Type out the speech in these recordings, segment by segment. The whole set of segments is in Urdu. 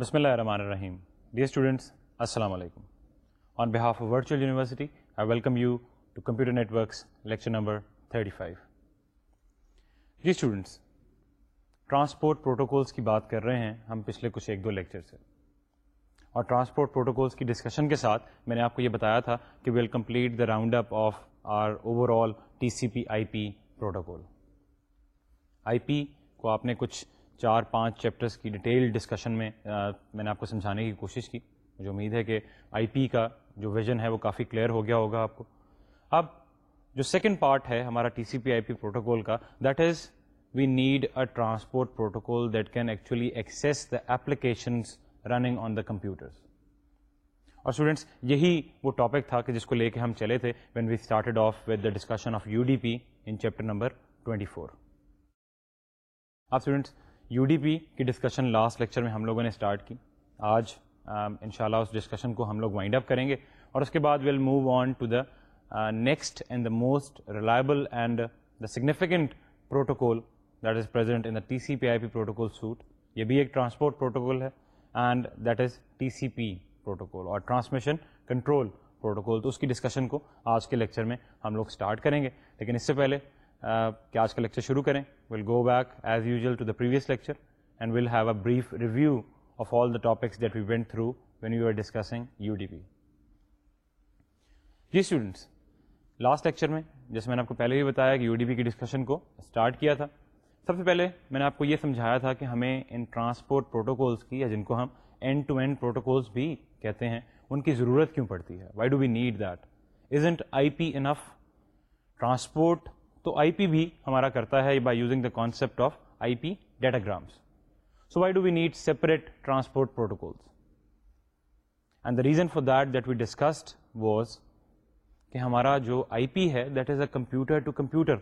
بسم اللہ الرحمن الرحیم ڈیئر اسٹوڈنٹس السلام علیکم on behalf of virtual university I welcome you to computer networks lecture number thirty five dear students transport protocols کی بات کر رہے ہیں ہم پچھلے کچھ ایک دو لیکچر سے اور ٹرانسپورٹ پروٹوکولس کی ڈسکشن کے ساتھ میں نے آپ کو یہ بتایا تھا کہ well complete the round up of our overall T C P I P protocol I P کو آپ نے کچھ چار پانچ چیپٹرس کی ڈیٹیل ڈسکشن میں میں نے آپ کو سمجھانے کی کوشش کی مجھے امید ہے کہ آئی پی کا جو ویژن ہے وہ کافی کلیئر ہو گیا ہوگا آپ کو اب جو سیکنڈ پارٹ ہے ہمارا T C P I P protocol کا that is we need a transport protocol that can actually access the applications running on the computers اور اسٹوڈینٹس یہی وہ ٹاپک تھا کہ جس کو لے کے ہم چلے تھے when we started off with the discussion of U D P in chapter number twenty four students U D P کی ڈسکشن لاسٹ لیکچر میں ہم لوگوں نے اسٹارٹ کی آج ان شاء اللہ اس ڈسکشن کو ہم لوگ وائنڈ اپ کریں گے اور اس کے بعد ول move on to the next and the most reliable and the significant protocol that is present in the T C P I P protocol suite یہ بھی ایک ٹرانسپورٹ پروٹوکول ہے and that is T C P protocol اور ٹرانسمیشن کنٹرول پروٹوکول تو اس کی ڈسکشن کو آج کے لیکچر میں ہم لوگ اسٹارٹ کریں گے لیکن اس سے پہلے کہ آج کا لیکچر شروع کریں ول go back as usual to the previous lecture and will have a brief review of all the topics that we went through when you are discussing U D P جی اسٹوڈنٹس لاسٹ لیکچر میں جیسے میں نے آپ کو پہلے بھی بتایا کہ یو ڈی پی کی ڈسکشن کو اسٹارٹ کیا تھا سب سے پہلے میں نے آپ کو یہ سمجھایا تھا کہ ہمیں ان ٹرانسپورٹ پروٹوکولس کی یا جن کو ہم اینڈ ٹو اینڈ پروٹوکولس بھی کہتے ہیں ان کی ضرورت کیوں پڑتی ہے why do we need that is and I P enough transport تو آئی پی بھی ہمارا کرتا ہے by using the concept of I P datagrams so why do we need separate transport protocols and the reason for that that we discussed was کہ ہمارا جو آئی پی ہے that is a computer to computer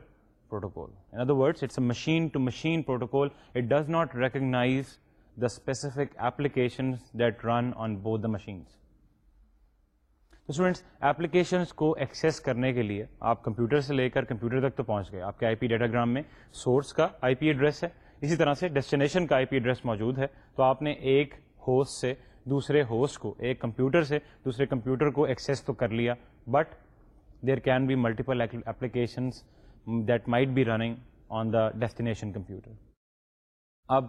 protocol in other words it's a machine to machine protocol it does not recognise the specific application that run on both the machines students applications کو ایکسیس کرنے کے لیے آپ کمپیوٹر سے لے کر کمپیوٹر تک تو پہنچ گئے آپ کے آئی پی ڈیٹاگرام میں سورس کا آئی پی ایڈریس ہے اسی طرح سے ڈیسٹینیشن کا آئی پی ایڈریس موجود ہے تو آپ نے ایک ہوسٹ سے دوسرے ہوسٹ کو ایک کمپیوٹر سے دوسرے کمپیوٹر کو ایکسیس تو کر لیا but there can be multiple applications that might be running on the destination computer اب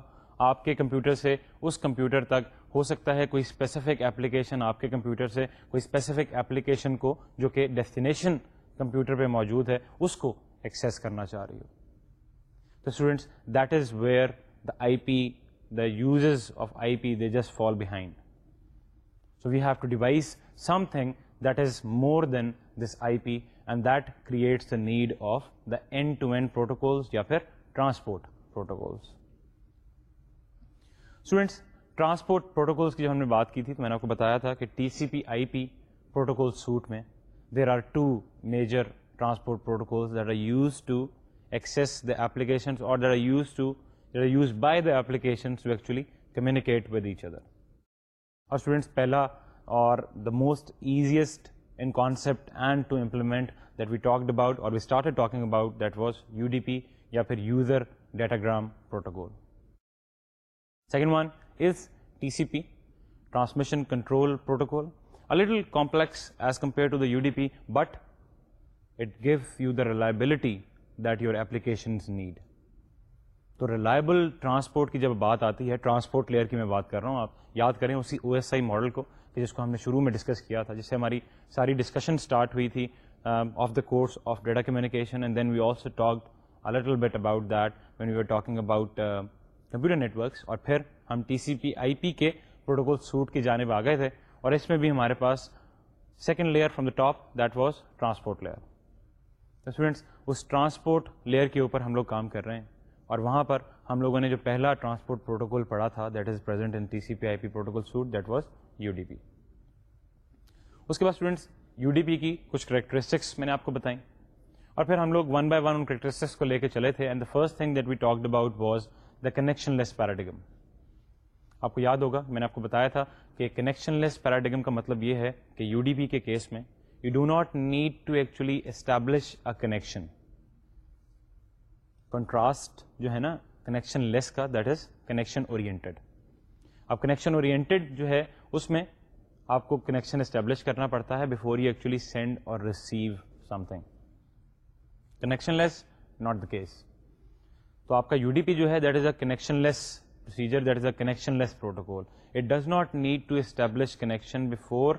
آپ کے کمپیوٹر سے اس کمپیوٹر تک ہو سکتا ہے کوئی اسپیسیفک اپلیکیشن آپ کے کمپیوٹر سے کوئی اسپیسیفک ایپلیکیشن کو جو کہ ڈیسٹینیشن کمپیوٹر پہ موجود ہے اس کو ایکسیس کرنا چاہ رہی ہو تو students that is where the I P the uses of I P they just fall behind so we have to devise something that is more than this I P and that creates the need of the end to end protocols یا پھر transport protocols students transport protocols کی جو ہم نے بات کی تھی تو میں نے آپ کو بتایا تھا کہ T C P I P protocol suite میں there are two major transport protocols that are use to access the application اور that are use to that are use by the applications to actually communicate with each other اور اسٹوڈینٹس پہلا اور the most easiest in concept and to implement that we talked about اور we start talking about that was U D P یا پھر user datagram protocol second one is T C P transmission control protocol little complex as compare to the U D P but it give you the reliability that your applications need تو ریلائبل ٹرانسپورٹ کی جب بات آتی ہے ٹرانسپورٹ لیئر کی میں بات کر رہا ہوں آپ یاد کریں اسی او ایس آئی ماڈل کو کہ جس کو ہم نے شروع میں ڈسکس کیا تھا جس سے ہماری ساری ڈسکشن اسٹارٹ ہوئی تھی of the course of data communication and then we also talk a little bit about that when we are talking about computer networks اور پھر ہم T C P I P کے پروٹوکول سوٹ کی جانب آ گئے تھے اور اس میں بھی ہمارے پاس second layer from the top that was transport layer تو اسٹوڈینٹس اس ٹرانسپورٹ لیئر کے اوپر ہم لوگ کام کر رہے ہیں اور وہاں پر ہم لوگوں نے جو پہلا ٹرانسپورٹ پروٹوکول پڑھا تھا that is present in T C P I P protocol suite that was U D P اس کے بعد اسٹوڈینٹس یو ڈی پی کی کچھ کریکٹرسٹکس میں نے آپ کو بتائیں اور پھر ہم لوگ ون بائی ون ان کریکٹرسٹکس کو لے کے چلے تھے and the first thing that we talk about was the connectionless paradigm آپ کو یاد ہوگا میں نے آپ کو بتایا تھا کہ کنیکشن لیس پیراڈیگم کا مطلب یہ ہے کہ یو ڈی پی کے کیس میں you do not need to actually establish a connection contrast جو ہے نا کنیکشن لیس کا دیٹ از کنیکشن اورینٹیڈ اب کنیکشن اورینٹیڈ جو ہے اس میں آپ کو کنیکشن اسٹیبلش کرنا پڑتا ہے بفور یو ایکچولی سینڈ اور receive something connectionless not the case تو آپ کا یو ڈی پی جو ہے that is a connectionless procedure that is a connectionless protocol it does not need to establish connection before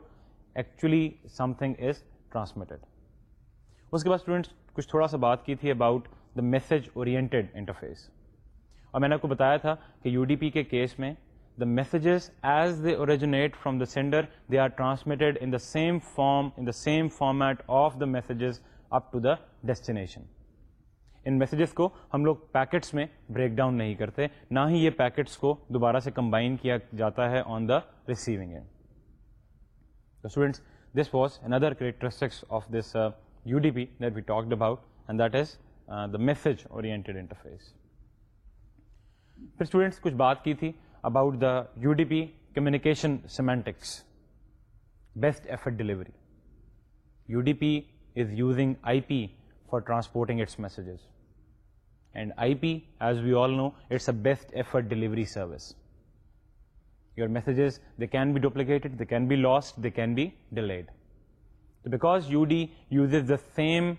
actually something is transmitted اس کے بعد اسٹوڈنٹس کچھ تھوڑا سا بات کی تھی about the message oriented interface اور میں نے آپ کو بتایا تھا کہ یو ڈی پی کے کیس میں the messages as they originate from the sender they are transmitted in the same form in the same format of the messages up to the destination ان میسیجز کو ہم لوگ پیکٹس میں بریک ڈاؤن نہیں کرتے نہ ہی یہ پیکٹس کو دوبارہ سے کمبائن کیا جاتا ہے آن دا ریسیونگ اینڈ تو students this was another of this U D P that we talked about and that is the message اور اسٹوڈینٹس کچھ بات کی تھی about the U D P communication semantics best effort delivery U D P is using I P for transporting its messages and I P as we all know it's a best effort delivery service your messages they can be duplicated they can be lost they can be delayed because U D uses the same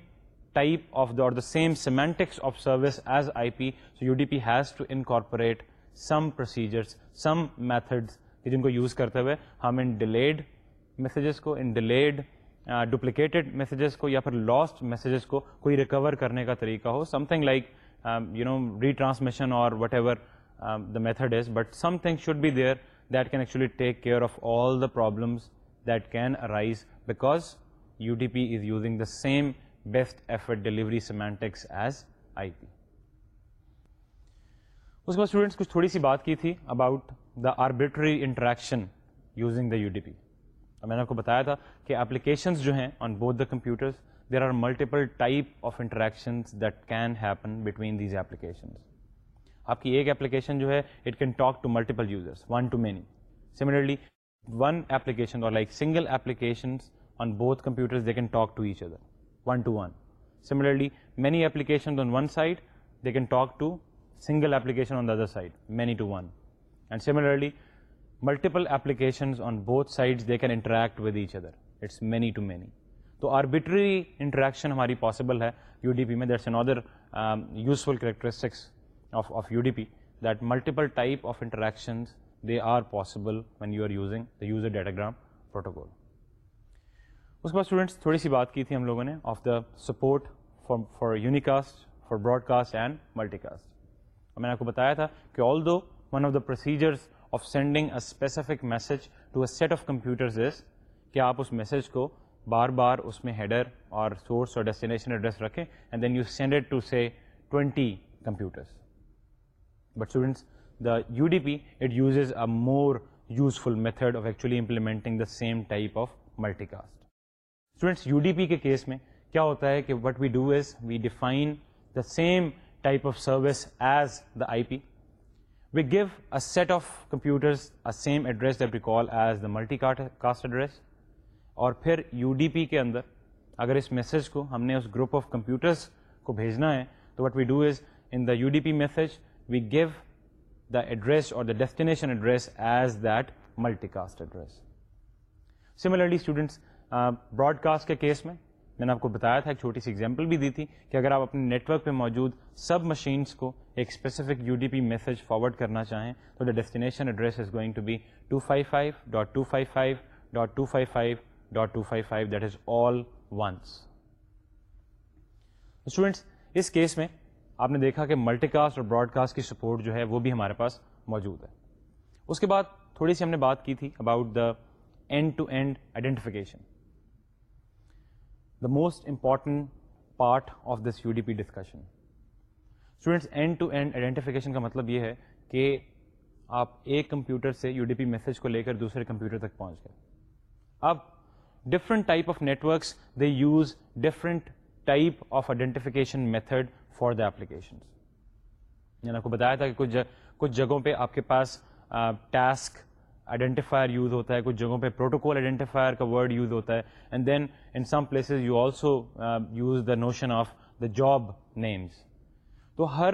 type of the or the same semantics of service as I P so U D P has to incorporate some procedures some methods کہ جن کو یوز کرتے ہوئے ہم ان ڈیلیڈ میسجز کو ان ڈیلیڈ ڈپلیکیٹڈ میسجز کو یا پھر لاسڈ میسجز کو کوئی ریکور کرنے کا طریقہ ہو something like you know retransmission اور whatever the method is but something should be there that can actually take care of all the problems that can arise because U D P is using the same best effort delivery semantics as I P اس کے بعد اسٹوڈنٹس کچھ تھوڑی سی بات کی تھی about the arbitrary interaction using the U D P میں نے آپ کو بتایا تھا کہ اپلیکیشنز جو ہیں on both the computers there are multiple type of interactions that can happen between these applications آپ کی ایک ایپلیکیشن جو ہے it can talk to multiple users one to many similarly one application اور like single applications on both computers they can talk to each other one to one similarly many applications on one side they can talk to single application on the other side many to one and similarly multiple applications on both sides they can interact with each other it's many to many تو آربیٹری انٹریکشن ہماری پاسبل ہے یو ڈی پی میں that's another useful characteristics of U D P that multiple type of interaction they are possible when you are using the datagram protocol اس کے بعد اسٹوڈنٹس تھوڑی سی بات کی تھی ہم لوگوں نے of the support for for unicast for broadcast and multicast اور میں نے آپ کو بتایا تھا کہ آل دو one of the procedures of sending a specific message to a set of computers is کہ آپ اس میسج کو بار بار اس میں ہیڈر اور سورس اور ڈیسٹینیشن ایڈریس رکھیں and then you send to say twenty computers but students the U D P it uses a more useful method of actually implementing the same type of multicast students U D P کے کیس میں کیا ہوتا ہے کہ what we do is we define the same type of service as the I P we give a set of computers same address that we call as the multicast address اور پھر یو ڈی پی کے اندر اگر اس میسج کو ہم نے اس گروپ آف کمپیوٹرس کو بھیجنا ہے تو what we do is in the U D P message we give the address اور the destination address as that multicast address similarly students broadcast کے کیس میں میں نے آپ کو بتایا تھا ایک چھوٹی سی ایگزامپل بھی دی تھی کہ اگر آپ اپنے نیٹ ورک پہ موجود سب مشینس کو ایک specific U D P message forward کرنا چاہیں تو the destination address is going to be two five five dot two five five dot two five five dot two five five that is all ones students اس کیس میں آپ نے دیکھا کہ ملٹی کاسٹ اور براڈ کاسٹ کی سپورٹ جو ہے وہ بھی ہمارے پاس موجود ہے اس کے بعد تھوڑی سی ہم نے بات کی تھی about the end to end identification the most important part of this U D P discussion students end to end identification کا مطلب یہ ہے کہ آپ ایک کمپیوٹر سے یو ڈی پی میسج کو لے کر دوسرے کمپیوٹر تک پہنچ گئے اب different type of networks they use different type of identification method for the applications میں نے آپ کو بتایا تھا کہ کچھ کچھ جگہوں پہ آپ کے پاس ٹاسک آئیڈینٹیفائر یوز ہوتا ہے کچھ جگہوں پہ پروٹوکول آئیڈینٹیفائر کا ورڈ یوز ہوتا ہے and then in some places you also use the notion of the job names تو ہر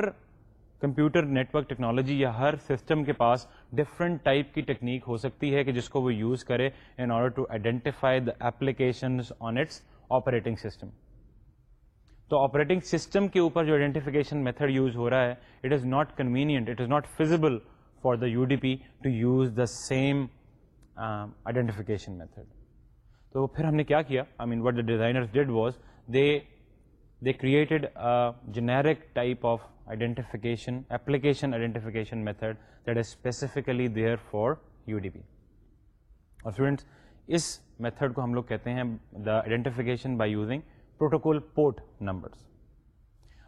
کمپیوٹر نیٹورک ٹیکنالوجی یا ہر سسٹم کے پاس ڈفرنٹ ٹائپ کی ٹیکنیک ہو سکتی ہے کہ جس کو وہ یوز کرے in order to identify the applications on its operating system تو آپریٹنگ سسٹم کے اوپر جو آئیڈینٹیفکیشن میتھڈ یوز ہو رہا ہے it is not convenient it is not feasible for the U D P to use the same identification method تو پھر ہم نے کیا کیا I mean what the designer did was they they created generic type of identification application identification method that is specifically there for U D P اور اسٹوڈینٹس اس میتھڈ کو ہم لوگ کہتے ہیں the identification by using protocol port numbers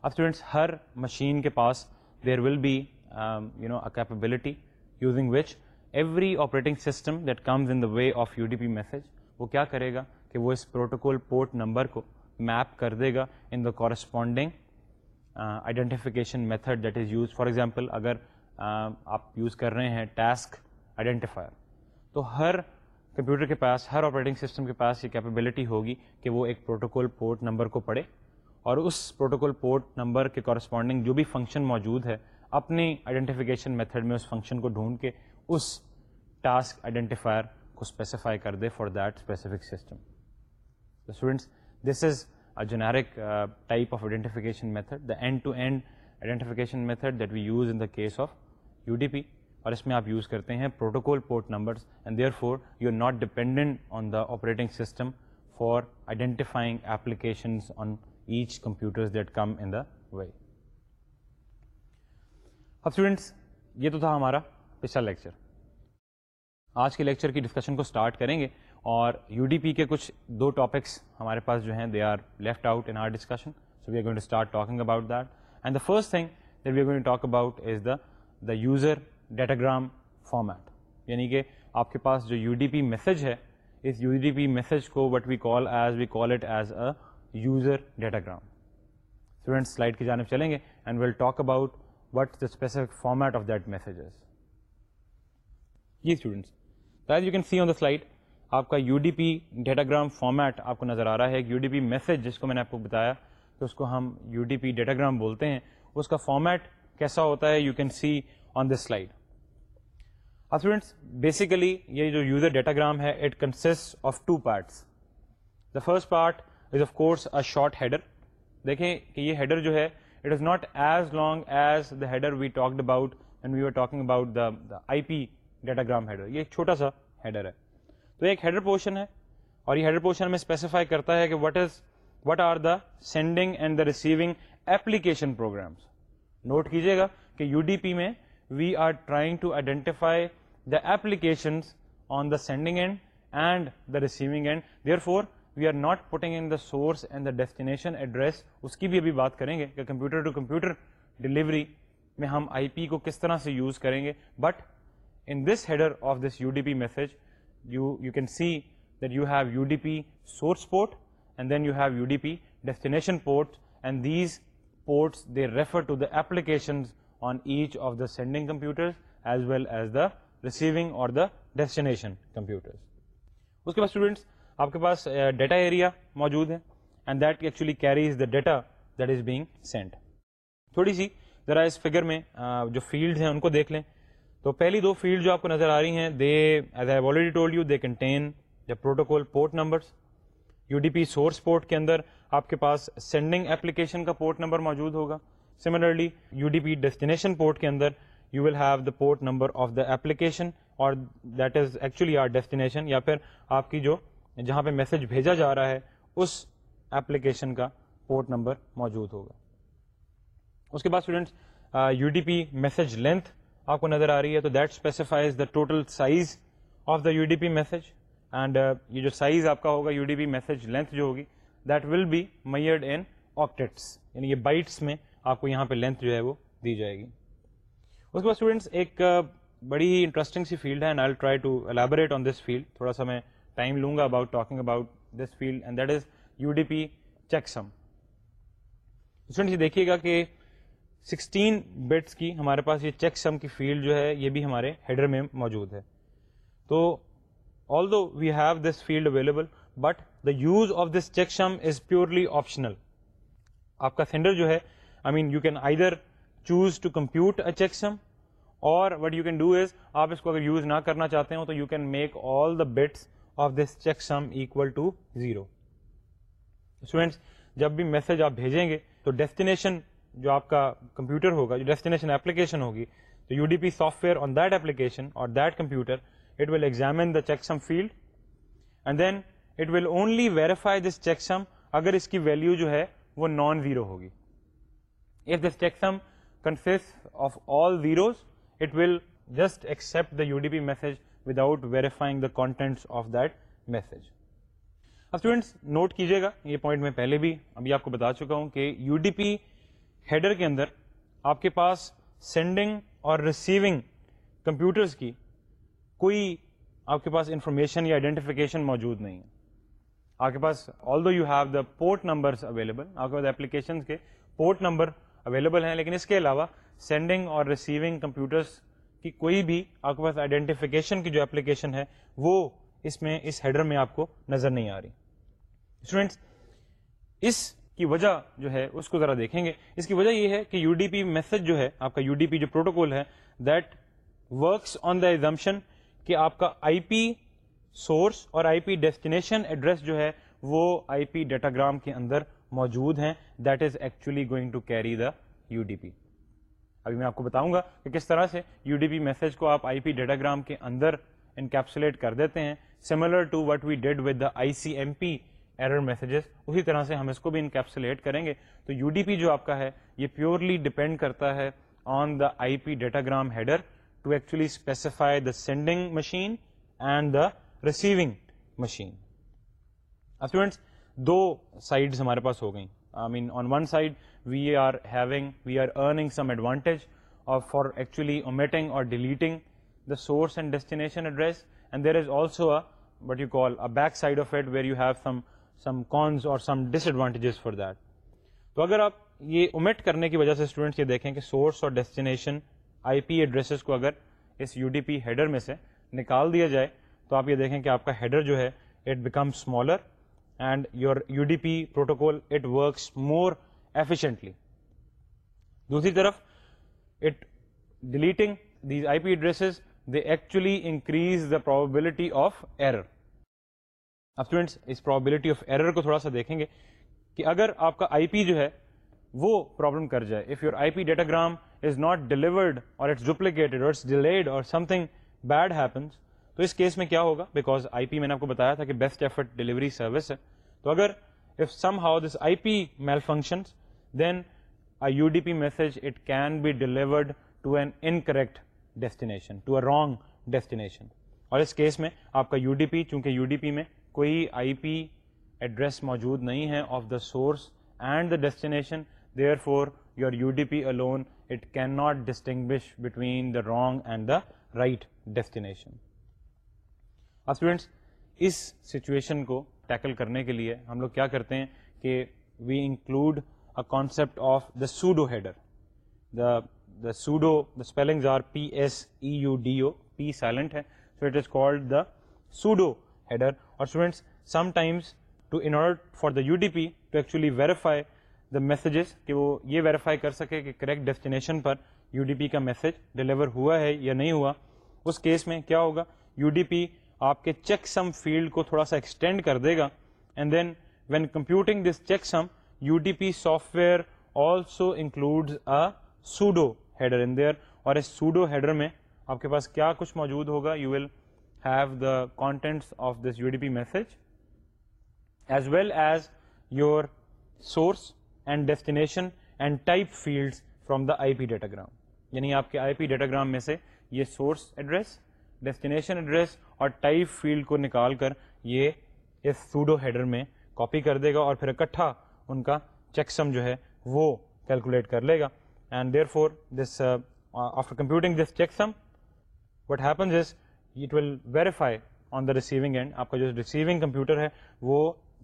اب اسٹوڈینٹس ہر مشین کے پاس there will be you know a capability using which every operating system that comes in the way of U D P message وہ کیا کرے گا کہ وہ اس پروٹوکول پورٹ نمبر کو میپ کر دے گا in the corresponding identification method that is use for example اگر uh, آپ یوز کر رہے ہیں ٹاسک آئیڈینٹیفائر تو ہر کمپیوٹر کے پاس ہر آپریٹنگ سسٹم کے پاس یہ کیپیبلٹی ہوگی کہ وہ ایک پروٹوکول پورٹ نمبر کو پڑھے اور اس پروٹوکول پورٹ نمبر کے کورسپونڈنگ جو بھی فنکشن موجود ہے اپنی آئیڈینٹیفیکیشن میتھڈ میں اس فنکشن کو ڈھونڈ کے اس ٹاسک آئیڈینٹیفائر کو اسپیسیفائی کر دے for that specific system students students this is generic type of identification method the end to end identification method that we use in the case of U D P اور اس میں آپ یوز کرتے ہیں protocol port numbers and therefore you are not dependent on the operating system for identifying applications on each computers that come in the way اب اسٹوڈینٹس یہ تو تھا ہمارا پچھلا لیکچر آج کے لیکچر کی ڈسکشن کو اسٹارٹ کریں گے اور یو ڈی پی کے کچھ دو ٹاپکس ہمارے پاس جو ہیں they are left out in our discussion so we are going to start talking about that and the first thing that we are to talk about is the the user datagram format یعنی کہ آپ کے پاس جو یو ڈی پی میسج ہے اس یو ڈی پی میسج کو what we call as we call it as a user datagram student slide کی جانب چلیں گے and we'll talk about what the specific format of that message you can see on the slide آپ کا U D P datagram format آپ کو نظر آ رہا ہے ایک یو ڈی پی میسج جس کو میں نے آپ کو بتایا کہ اس کو ہم یو ڈی پی ڈیٹاگرام بولتے ہیں اس کا فارمیٹ کیسا ہوتا ہے you can see on this slide اب اسٹوڈینٹس بیسیکلی یہ جو یوزر ڈیٹاگرام ہے it کنسٹ of two parts the first part is of course a short header دیکھیں کہ یہ ہیڈر جو ہے it is not as long as the header we talked about and we are talking about the I P datagram header یہ ایک چھوٹا سا ہیڈر ہے تو ایک ہیڈر پورشن ہے اور یہ ہیڈر پورشن اسپیسیفائی کرتا ہے کہ what is what are the sending and the receiving application programs note کیجیے گا کہ یو ڈی پی میں we are trying to identify the application on the sending end and the receiving end therefore we are not putting in the source and the destination address اس کی بھی ابھی بات کریں گے کہ کمپیوٹر ٹو کمپیوٹر ڈلیوری میں ہم آئی پی کو کس طرح سے یوز کریں گے but in this header of this U D P message you you can see that you have U D P source port and then you have U D P destination port and these ports they refer to the applications on each of the sending computer as well as the receiving اور دا ڈیسٹینیشن کمپیوٹر اس کے بعد اسٹوڈنٹس آپ کے پاس ڈیٹا ایریا موجود ہیں and that will carry is the data that is being sent تھوڑی سی ذرا اس فگر میں جو فیلڈ ہیں ان کو دیکھ لیں تو پہلی دو فیلڈ جو آپ کو نظر آ رہی ہیں they as I already told you they contain the protocol port number U D P source port کے اندر آپ کے پاس سینڈنگ ایپلیکیشن کا پورٹ نمبر موجود ہوگا similarly U D P destination port کے اندر you will have the port number of the application اور that is actually our destination یا پھر آپ کی جو جہاں پہ میسج بھیجا جا رہا ہے اس ایپلیکیشن کا پورٹ نمبر موجود ہوگا اس کے بعد students U D P message length آپ کو نظر آ رہی ہے تو that specifies the total size of the U D P message and یہ جو سائز آپ کا ہوگا U D P message length جو ہوگی دیٹ ول بی میئرڈ ان آپٹیٹس یعنی یہ بائٹس میں آپ کو یہاں پہ لینتھ جو ہے وہ دی جائے گی اس کے بعد اسٹوڈینٹس ایک uh, بڑی ہی انٹرسٹنگ سی فیلڈ ہے and I try to elaborate on this field تھوڑا سا میں ٹائم لوں گا about talking about this field and that is U D P checksum students یہ دیکھیے گا کہ سکسٹین بٹس کی ہمارے پاس یہ چیک سم کی فیلڈ جو ہے یہ بھی ہمارے ہیڈر میں موجود ہے تو although we have this field available but the use of this check sum is purely optional آپ کا سینڈر جو ہے I mean you can either choose to compute a checksum اور what you can do is آپ اس کو اگر یوز نہ کرنا چاہتے ہو تو you can make all the bits of this check sum equal to zero students جب بھی میسج آپ بھیجیں گے تو ڈیسٹینیشن جو آپ کا کمپیوٹر ہوگا جو ڈیسٹینیشن اپلیکیشن ہوگی تو U D P software on that application اور that computer it will examine the check sum field and then it will only verify this check sum اگر اس کی ویلیو جو ہے وہ نان زیرو ہوگی if this check sum کنسٹ of all zeros it will just accept the U D P message without verifying the contents of that message اب اسٹوڈینٹس نوٹ کیجیے گا یہ پوائنٹ میں پہلے بھی ابھی آپ کو بتا چکا ہوں کہ یو ڈی پی ہیڈر کے اندر آپ کے پاس سینڈنگ اور ریسیونگ کمپیوٹرز کی کوئی آپ کے پاس انفارمیشن یا آئیڈینٹیفیکیشن موجود نہیں ہے آپ کے پاس although you have the port numbers available آپ کے پاس اپلیکیشن کے پورٹ نمبر اویلیبل ہیں لیکن اس کے علاوہ سینڈنگ اور ریسیونگ کمپیوٹرس کی کوئی بھی آپ کے پاس آئیڈینٹیفیکیشن کی جو اپلیکیشن ہے وہ اس میں اس ہیڈر میں آپ کو نظر نہیں آ رہی اسٹوڈینٹس اس کی وجہ جو ہے اس کو ذرا دیکھیں گے اس کی وجہ یہ ہے کہ یو ڈی پی میسج جو ہے آپ کا یو ڈی پی جو پروٹوکول ہے that works on the exemption کہ آپ کا آئی پی سورس اور آئی پی ڈیسٹینیشن ایڈریس جو ہے وہ آئی پی ڈیٹاگرام کے اندر موجود ہیں that is actually going to carry the U D P ابھی میں آپ کو بتاؤں گا کہ کس طرح سے یو ڈی پی میسج کو آپ آئی پی ڈیٹاگرام کے اندر انکیپسولیٹ کر دیتے ہیں similar to what we did with the I C M P error messages اسی طرح سے ہم اس کو بھی انکیپسولیٹ کریں گے تو یو ڈی پی جو آپ کا ہے یہ پیورلی ڈپینڈ کرتا ہے on the I P datagram header to actually specify the sending machine and the receiving machine students دو سائڈس ہمارے پاس ہو گئیں I mean on one side we are having we are earning some advantage اور فار ایکچولی اومیٹنگ اور deleting the source and destination address and there is also a what you call a back side of it where you have some some cons اور some disadvantages for that تو اگر آپ یہ اومٹ کرنے کی وجہ سے اسٹوڈنٹس یہ دیکھیں کہ سورس اور ڈیسٹینیشن آئی پی ایڈریسز کو اگر اس یو ڈی پی ہیڈر میں سے نکال دیا جائے تو آپ یہ دیکھیں کہ آپ کا ہیڈر جو ہے it become smaller and your U D P protocol it works more efficiently دوسری طرف it deleting the I P addresses they actually increase the probability of error اب اسٹوڈینٹس اس پرابلٹی آف ایرر کو تھوڑا سا دیکھیں گے کہ اگر آپ کا آئی پی جو ہے وہ پرابلم کر جائے if your I P datagram is not delivered اور اٹس ڈپلیکیٹڈ اور ڈیلیڈ اور سم تھنگ بیڈ ہیپنس تو اس کیس میں کیا ہوگا بیکاز آئی پی میں نے آپ کو بتایا تھا کہ بیسٹ ایفرٹ ڈلیوری سروس ہے تو اگر if somehow this I P malfunction then I U D P message it can be delivered to an incorrect destination to a wrong destination اور اس کیس میں آپ کا یو ڈی پی چونکہ یو ڈی پی میں کوئی آئی پی ایڈریس موجود نہیں ہے of the source and the destination therefore your U D P alone it can not distinguish between the wrong and the right destination students اس سچویشن کو ٹیکل کرنے کے لیے ہم لوگ کیا کرتے ہیں کہ we include a concept of the pseudo header the the pseudo the spellings are P S E U D O P silent ہے so it is called the pseudo head اور sometimes to in order for the U D P to actually verify the messages کہ وہ یہ ویریفائی کر سکے کہ کریکٹ ڈیسٹینیشن پر یو ڈی پی کا میسج ڈلیور ہوا ہے یا نہیں ہوا اس کیس میں کیا ہوگا یو ڈی پی آپ کے چیک سم فیلڈ کو تھوڑا سا ایکسٹینڈ کر دے گا and then when computing this check sum U D P software also includes a pseudo header in there اور اس سوڈو ہیڈر میں آپ کے پاس کیا کچھ موجود ہوگا you will have the contents of this U D P message as well as your source and destination and type field from the I P datagram یعنی آپ کے آئی پی ڈیٹاگرام میں سے یہ سورس ایڈریس ڈیسٹینیشن ایڈریس اور ٹائپ فیلڈ کو نکال کر یہ اس سوڈو ہیڈر میں کاپی کر دے گا اور پھر اکٹھا ان کا چیکسم جو ہے وہ کیلکولیٹ کر لے گا and therefore this after computing this checksum what happens is it will verify on the receiving end آپ کا جو ریسیونگ کمپیوٹر ہے وہ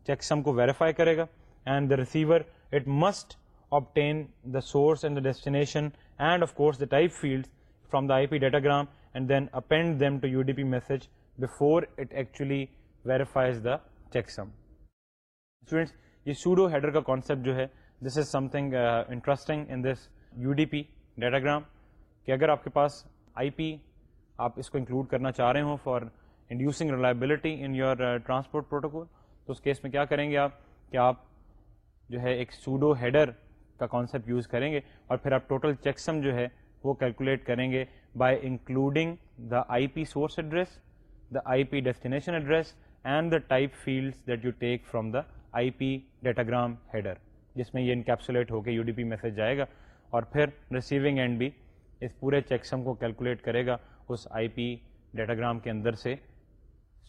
چیک سم کو ویریفائی کرے گا and the receiver it must obtain the source and the destination and of course the type field from the I P datagram and then append them to U D P message before it actually verifies the check sum students یہ سوڈو ہیڈر کا کانسیپٹ جو ہے this is something interesting in this U D P datagram کہ اگر آپ کے پاس آئی پی آپ اس کو انکلوڈ کرنا چاہ رہے ہوں for inducing reliability in your transport protocol تو اس کیس میں کیا کریں گے آپ کہ آپ جو ہے ایک سوڈو ہیڈر کا کانسیپٹ یوز کریں گے اور پھر آپ ٹوٹل چیکسم جو ہے وہ کیلکولیٹ کریں گے by including the I P source address the I P destination address and the type fields that you take from the I P datagram header جس میں یہ انکیپسولیٹ ہو کے یو ڈی پی میسج جائے گا اور پھر ریسیونگ اینڈ بھی اس پورے چیکسم کو کیلکولیٹ کرے گا اس آئی پی ڈیٹاگرام کے اندر سے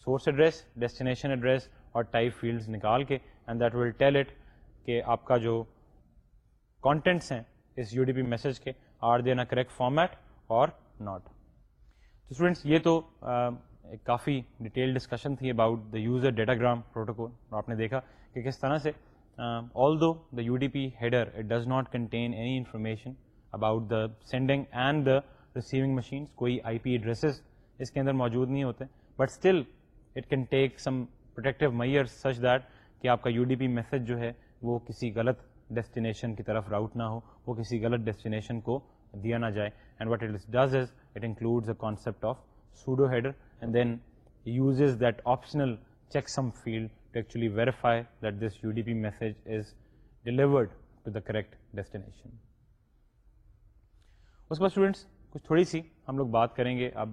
سورس ایڈریس ڈیسٹینیشن ایڈریس اور ٹائپ فیلڈز نکال کے and that will tell it کہ آپ کا جو کانٹینٹس ہیں اس یو ڈی پی میسج کے آر دے نا کریکٹ فارمیٹ اور ناٹ اسٹوڈینٹس یہ تو ایک کافی ڈیٹیل ڈسکشن تھی about the user datagram protocol آپ نے دیکھا کہ کس طرح سے although the U D P header it does not contain any information about the sending and the receiving machines کوئی آئی پی ایڈریسز اس کے اندر موجود نہیں ہوتے but still it can take some protective measure such that کہ آپ کا یو ڈی پی میسج جو ہے وہ کسی غلط ڈیسٹینیشن کی طرف راؤٹ نہ ہو وہ کسی غلط ڈیسٹینیشن کو دیا نہ جائے and what it does is it includes a concept of pseudo header and then uses that optional check sum field to actually verify that this U D P message is delivered to the correct destination اس بعد اسٹوڈینٹس کچھ تھوڑی سی ہم لوگ بات کریں گے اب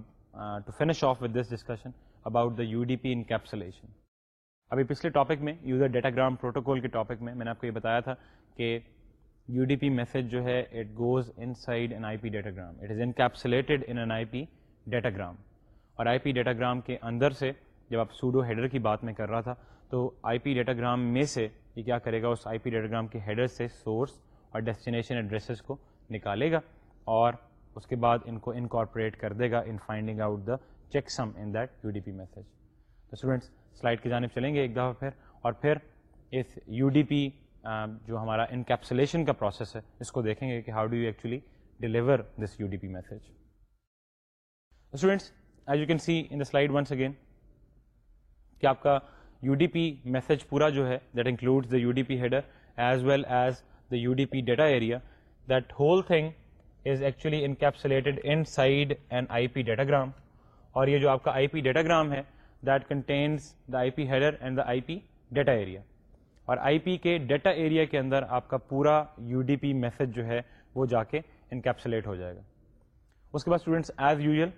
to finish off with this discussion about the U D P ان ابھی پچھلے ٹاپک میں یوزر ڈیٹاگرام پروٹوکول کے ٹاپک میں میں نے آپ کو یہ بتایا تھا کہ یو ڈی پی میسج جو ہے it goes inside an I P datagram it is encapsulated in an I P datagram اور آئی پی ڈیٹاگرام کے اندر سے جب آپ سوڈو ہیڈر کی بات میں کر رہا تھا تو آئی پی ڈیٹاگرام میں سے یہ کیا کرے گا اس آئی پی ڈیٹاگرام کے ہیڈر سے سورس اور ڈیسٹینیشن ایڈریسز کو نکالے گا اور اس کے بعد ان کو انکارپوریٹ کر دے گا in finding out the check sum in that U D P message students slide کی جانب چلیں گے ایک دفعہ پھر اور پھر اس یو ڈی پی جو ہمارا انکیپسولیشن کا پروسیس ہے اس کو دیکھیں گے کہ how do you actually deliver this U D P message students as you can see in the slide once again کہ آپ کا یو ڈی پی میسج پورا جو ہے that include the U D P header as well as the U D P data area that whole thing is actually encapsulated inside and I P datagram اور یہ جو آپ کا آئی پی ڈیٹاگرام ہے that contains the I P header and the I P data area اور آئی پی کے ڈیٹا ایریا کے اندر آپ کا پورا یو ڈی پی میسیج جو ہے وہ جا کے انکیپسولیٹ ہو جائے گا اس کے بعد اسٹوڈنٹس ایز یوزول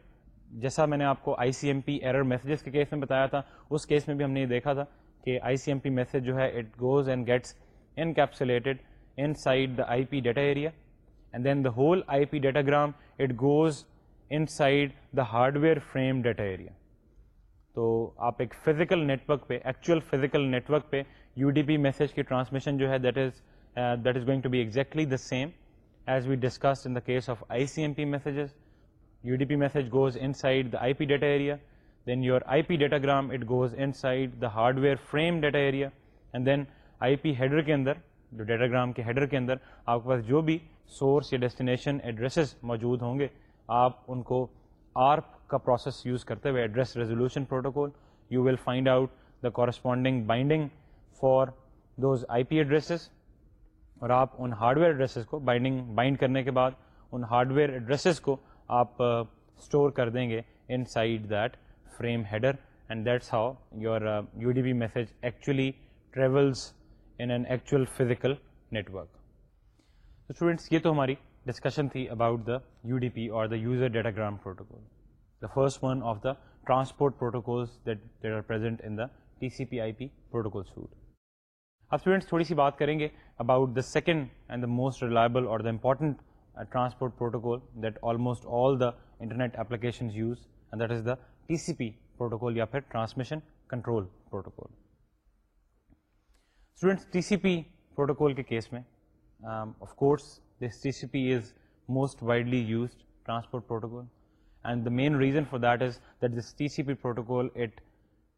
جیسا میں نے آپ کو I C M P error messages کے کیس میں بتایا تھا اس کیس میں بھی ہم نے یہ دیکھا تھا کہ I C M P message جو ہے it goes and gets encapsulated inside the I P data area and then the whole I P datagram it goes inside the hardware frame data area تو آپ ایک فزیکل نیٹ ورک پہ ایکچوئل فزیکل نیٹ ورک پہ یو ڈی پی میسج کی ٹرانسمیشن جو ہے that is that is going to be exactly the same as we discuss in the case of I C M P messages U D P message goes inside the I P data area then your I P datagram it goes inside the hardware frame data area and then I P header کے اندر جو ڈیٹاگرام کے ہیڈر کے اندر آپ کے پاس جو بھی سورس یا ڈیسٹینیشن ایڈریسز موجود ہوں گے آپ ان کو آرپ کا پروسیس یوز کرتے ہوئے address resolution protocol you will find out the corresponding binding for those I P addresses اور آپ ان ہارڈ ویئر ایڈریسز کو بائنڈنگ بائنڈ کرنے کے بعد ان ہارڈ ویئر ایڈریسز کو آپ اسٹور کر دیں گے inside that frame header and that's how your U D B message actually travels in an actual physical network تو اسٹوڈینٹس یہ تو ہماری ڈسکشن تھی about the U D P اور the user datagram protocol the first one of the transport protocols that are present in the T C P I P protocol suite اب اسٹوڈینٹس تھوڑی سی بات کریں گے about the second and the most reliable اور the important transport protocol that almost all the internet applications use and that is the T C P protocol یا پھر transmission control protocol students T سی پی پروٹوکول کے کیس میں of course this T C P is most widely used transport protocol and the main reason for that is that this T C P protocol it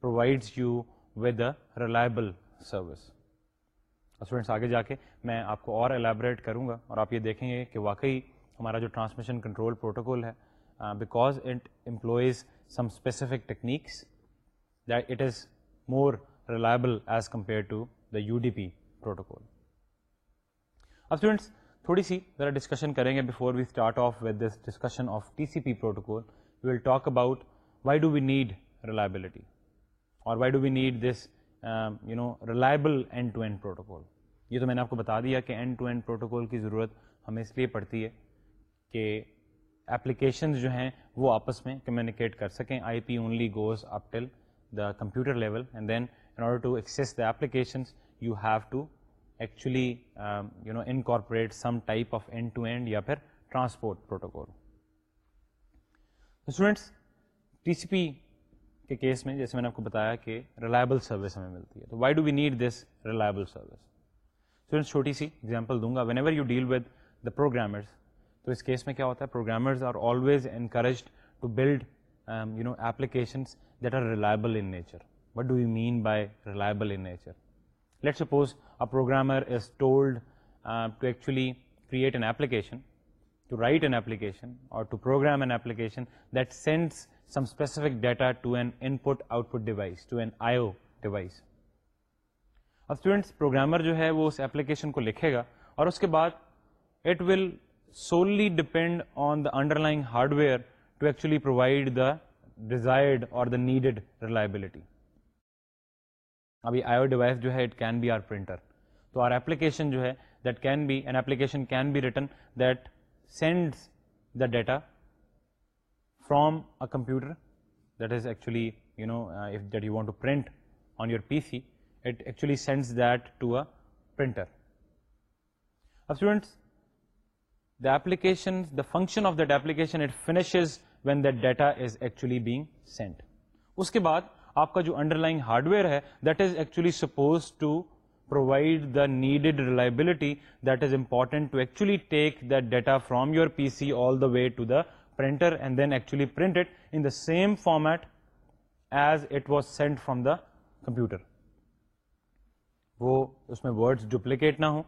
provides you with a reliable service students آگے جا کے میں آپ کو اور الیبوریٹ کروں گا اور آپ یہ دیکھیں گے کہ واقعی ہمارا جو ٹرانسمیشن کنٹرول پروٹوکول ہے because it employs some specific techniques that it is more reliable as compare to the U D P protocol اب اسٹوڈنٹس تھوڑی سی ذرا ڈسکشن کریں گے before we start off with this discussion of T C P protocol we will talk about why do we need reliability اور why do we need this you know reliable end to end protocol یہ تو میں نے آپ کو بتا دیا کہ اینڈ ٹو اینڈ پروٹوکول کی ضرورت ہمیں اس لیے پڑتی ہے کہ ایپلیکیشنز جو ہیں وہ آپس میں کمیونیکیٹ کر سکیں I P only goes up till the computer level and then in order to access the application you have to ایکچولیپوریٹ some type of end to end یا پھر ٹرانسپورٹ پروٹوکال اسٹوڈینٹس ٹی سی پی کے کیس میں جیسے میں نے آپ کو بتایا کہ ریلائبل سروس ہمیں ملتی ہے تو why do we need this reliable service students چھوٹی سی ایگزامپل دوں گا whenever you deal with the programmer تو اس کیس میں کیا ہوتا ہے programmers are always encouraged to build you know application that are reliable in nature what do you mean by reliable in nature let suppose a programmer is told to actually create an application اور data to an in put output device to an I O device اب اسٹوڈینٹس پروگرامر جو ہے وہ اس ایپلیکیشن کو لکھے گا اور اس کے بعد it will civil depend on the underlying hardware to actually provide the desire اور دا نیڈیڈ ریلائبلٹی ابھی آئی او ڈیوائس جو ہے it can be or printer تو آر ایپلیکیشن جو ہے that can be an application can be return that send the data from a computer that is actually you know that you want to print on your P C it actually sends that to a printer اب students the application the function of that application it finishes when that data is actually being send اس کے بعد آپ کا جو انڈر لائن ہارڈ ویئر ہے that is actually suppose to provide the needed reliability that is important to actually take the data from your P C all the way to the printer and then actually print it in the same format as it was send from the computer وہ اس میں ورڈز ڈپلیکیٹ نہ ہوں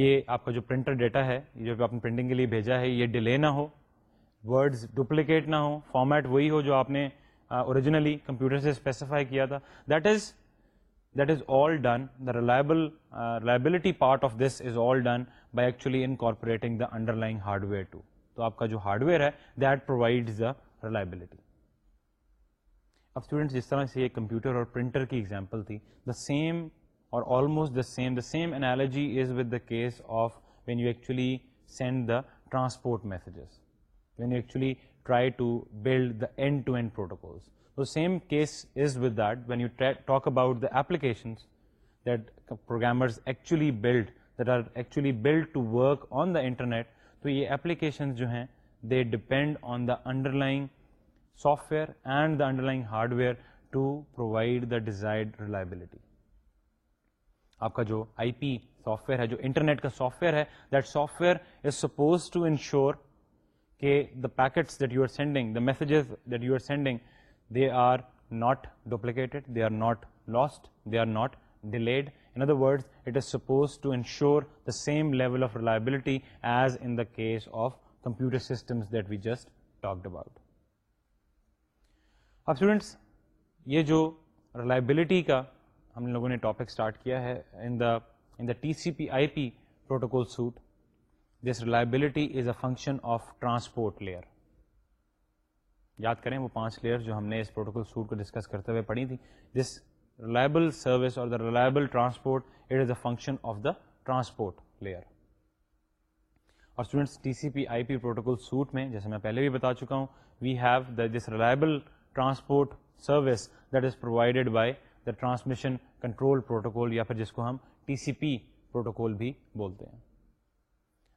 یہ آپ کا جو پرنٹر ڈیٹا ہے جو آپ نے پرنٹنگ کے لیے بھیجا ہے یہ ڈیلے نہ ہو ورڈز ڈپلیکیٹ نہ ہو فارمیٹ وہی ہو جو آپ نے اوریجنلی کمپیوٹر سے اسپیسیفائی کیا تھا that is that is all done the reliable reliability part of this is all done by actually incorporating the under line hardware to تو آپ کا جو ہارڈ ویئر ہے دیٹ پرووائڈ دا ریلائبلٹی اب اسٹوڈنٹس جس طرح سے یہ کمپیوٹر اور پرنٹر کی ایگزامپل تھی دا سیم اور almost the same the same analogy is with the case of when you actually send the transport messages when you actually try to build the end to end protocol same case is with then you talk about application program build that are actually build to work on the internet تو یہ ایپلیکیشن جو ہیں they depend on the underline software and the under line hardware to provide the desired reliability آپ کا جو آئی پی سافٹ ویئر ہے جو انٹرنیٹ کا سافٹ ویئر ہے that software is suppose to ensure کہ the packets that you are sending the messages that you are sending they are not duplicated they are not lost they are not delayed in other words it is suppose to ensure the same level of reliability as in the case of computer systems that we just talked about اب اسٹوڈینٹس یہ جو ریلائبلٹی کا ہم لوگوں نے ٹاپک اسٹارٹ کیا ہے in the in the T C P I P protocol suite this reliability is a function of transport layer یاد کریں وہ پانچ لیئر جو ہم نے اس پروٹوکول سوٹ کو ڈسکس کرتے ہوئے پڑھی تھی دس ریلائبل سروس اور the reliable transport it is a function of the transport layer اور T C P P I protocol suite میں جیسے میں پہلے بھی بتا چکا ہوں we have the this reliable transport service that is provided by the transmission control protocol یا پھر جس کو ہم ٹی سی پی پروٹوکول بھی بولتے ہیں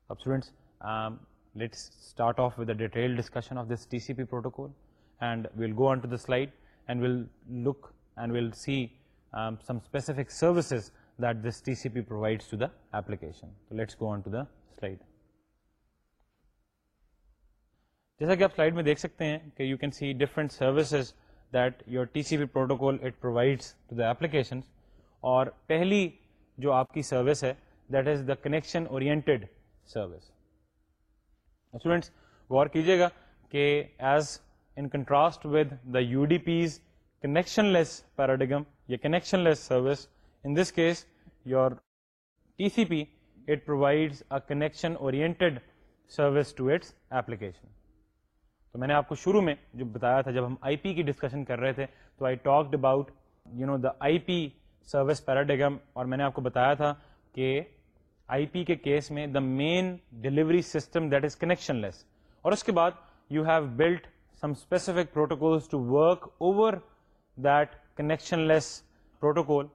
اب students let's start off with detail discussion of this T C P protocol and we'll go on to the slide and we'll look and we'll see some specific services that this T C P provides to to the the application let's go on slide جیسا کہ آپ سلائڈ میں دیکھ سکتے ہیں کہ you can see different services that your T C P protocol it provides to the اور پہلی جو آپ کی سروس ہے that is the connection oriented service students غور کیجیے گا کہ as in contrast with the U D P's connectionless paradigm یا connectionless service in this case your T C P it provides a connection oriented service to its application تو میں نے آپ کو شروع میں جو بتایا تھا جب ہم آئی پی کی ڈسکشن کر رہے تھے تو I talked about you know the I P service paradigm اور میں نے آپ کو بتایا تھا کہ آئی پی کے کیس میں the main delivery system that is connectionless اور اس کے بعد you have built some specific protocol to work over that connectionless protocol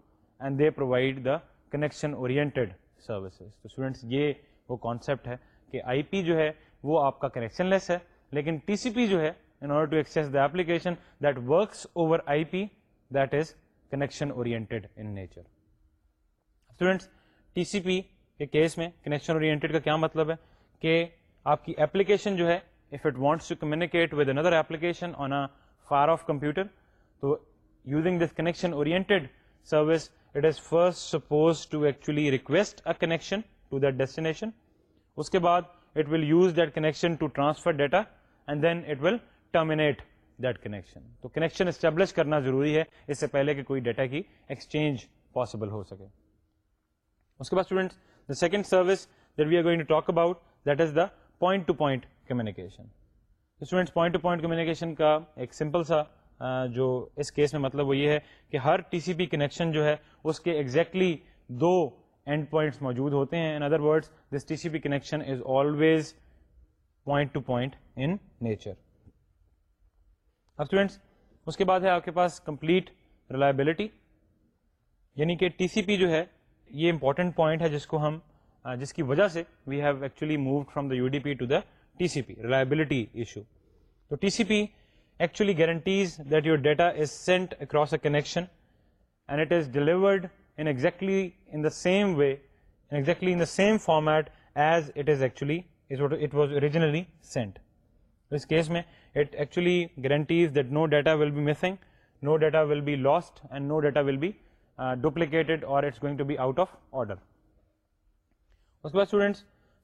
and they provide the connection oriented services تو اسٹوڈنٹس یہ وہ کانسیپٹ ہے کہ آئی پی جو ہے وہ آپ کا کنیکشن لیس ہے لیکن ٹی سی پی جو ہے in order to x the application that works over I P that is connection oriented in nature students T C P کے کیس میں کنیکشن اورینٹیڈ کا کیا مطلب ہے کہ آپ کی اپلیکیشن جو ہے if it wants to communicate with another application on a far off computer تو using this connection oriented service it is first suppose to actually request a connection to that destination اس کے بعد it will use that connection to transfer data and then it will terminate that connection تو کنیکشن اسٹیبلش کرنا ضروری ہے اس سے پہلے کہ کوئی ڈیٹا کی ایکسچینج پاسبل ہو سکے اس کے بعد students second service about that is the point to point communication communication کا ایک سمپل سا جو اس کے مطلب وہ یہ ہے کہ ہر ٹی سی پی کنیکشن جو ہے اس کے اگزیکٹلی دو اینڈ پوائنٹس موجود ہوتے ہیں in other word this T C P connection is always point to point in nature students اس کے بعد ہے آپ کے پاس کمپلیٹ رٹی یعنی کہ ٹی سی پی جو ہے یہ امپورٹنٹ پوائنٹ ہے جس کو ہم جس کی وجہ سے we have actually moved from the U D P to the T C P reliability issue تو T C P actually guarantees that your data is sent across a connection and it is delivered in exactly in the same way in same format as it is actually sent اس کیس میں it actually guarantees that no data will be missing no data will be lost and no data will be duplicated اور it's going to be out of order اس کے بعد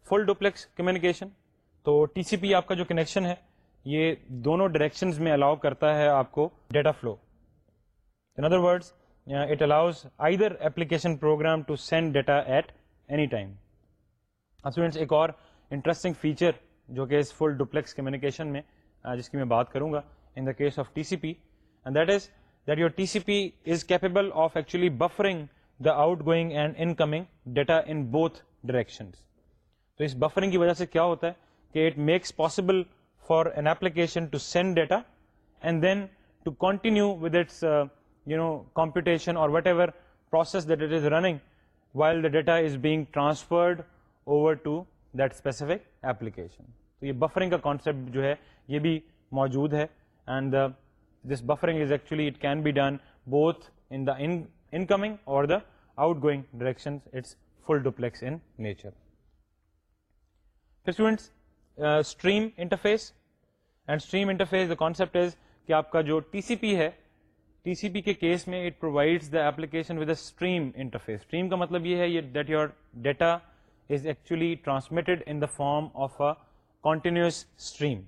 فل ڈپلیکس کمیونیکیشن تو ٹی سی پی آپ کا جو کنیکشن ہے یہ دونوں ڈائریکشن میں الاؤ کرتا ہے آپ کو data flow in other words it allows I there application program to send data at any time ایک اور انٹرسٹنگ فیچر جو کہ اس فل ڈپلیکس کمیونیکیشن میں جس کی میں بات کروں گا in the case of T C P and that is that your T C P is capable of actually buffering the outgoing and incoming data in both directions تو اس بفرنگ کی وجہ سے کیا ہوتا ہے کہ it makes possible for an application to send data and then to continue with its you know computation اور whatever process that it is running while the data is being transferred over to that specific application تو یہ بفرنگ کا کانسیپٹ جو ہے یہ بھی موجود ہے and this buffering is actually it can be done both incoming اور دا آؤٹ گوئنگ ڈائریکشن جو ٹی سی پی ہے ٹی سی پی کے کیس میں it provide the application with stream interface stream کا مطلب یہ ہے data is actually transmitted in the form of a continuous stream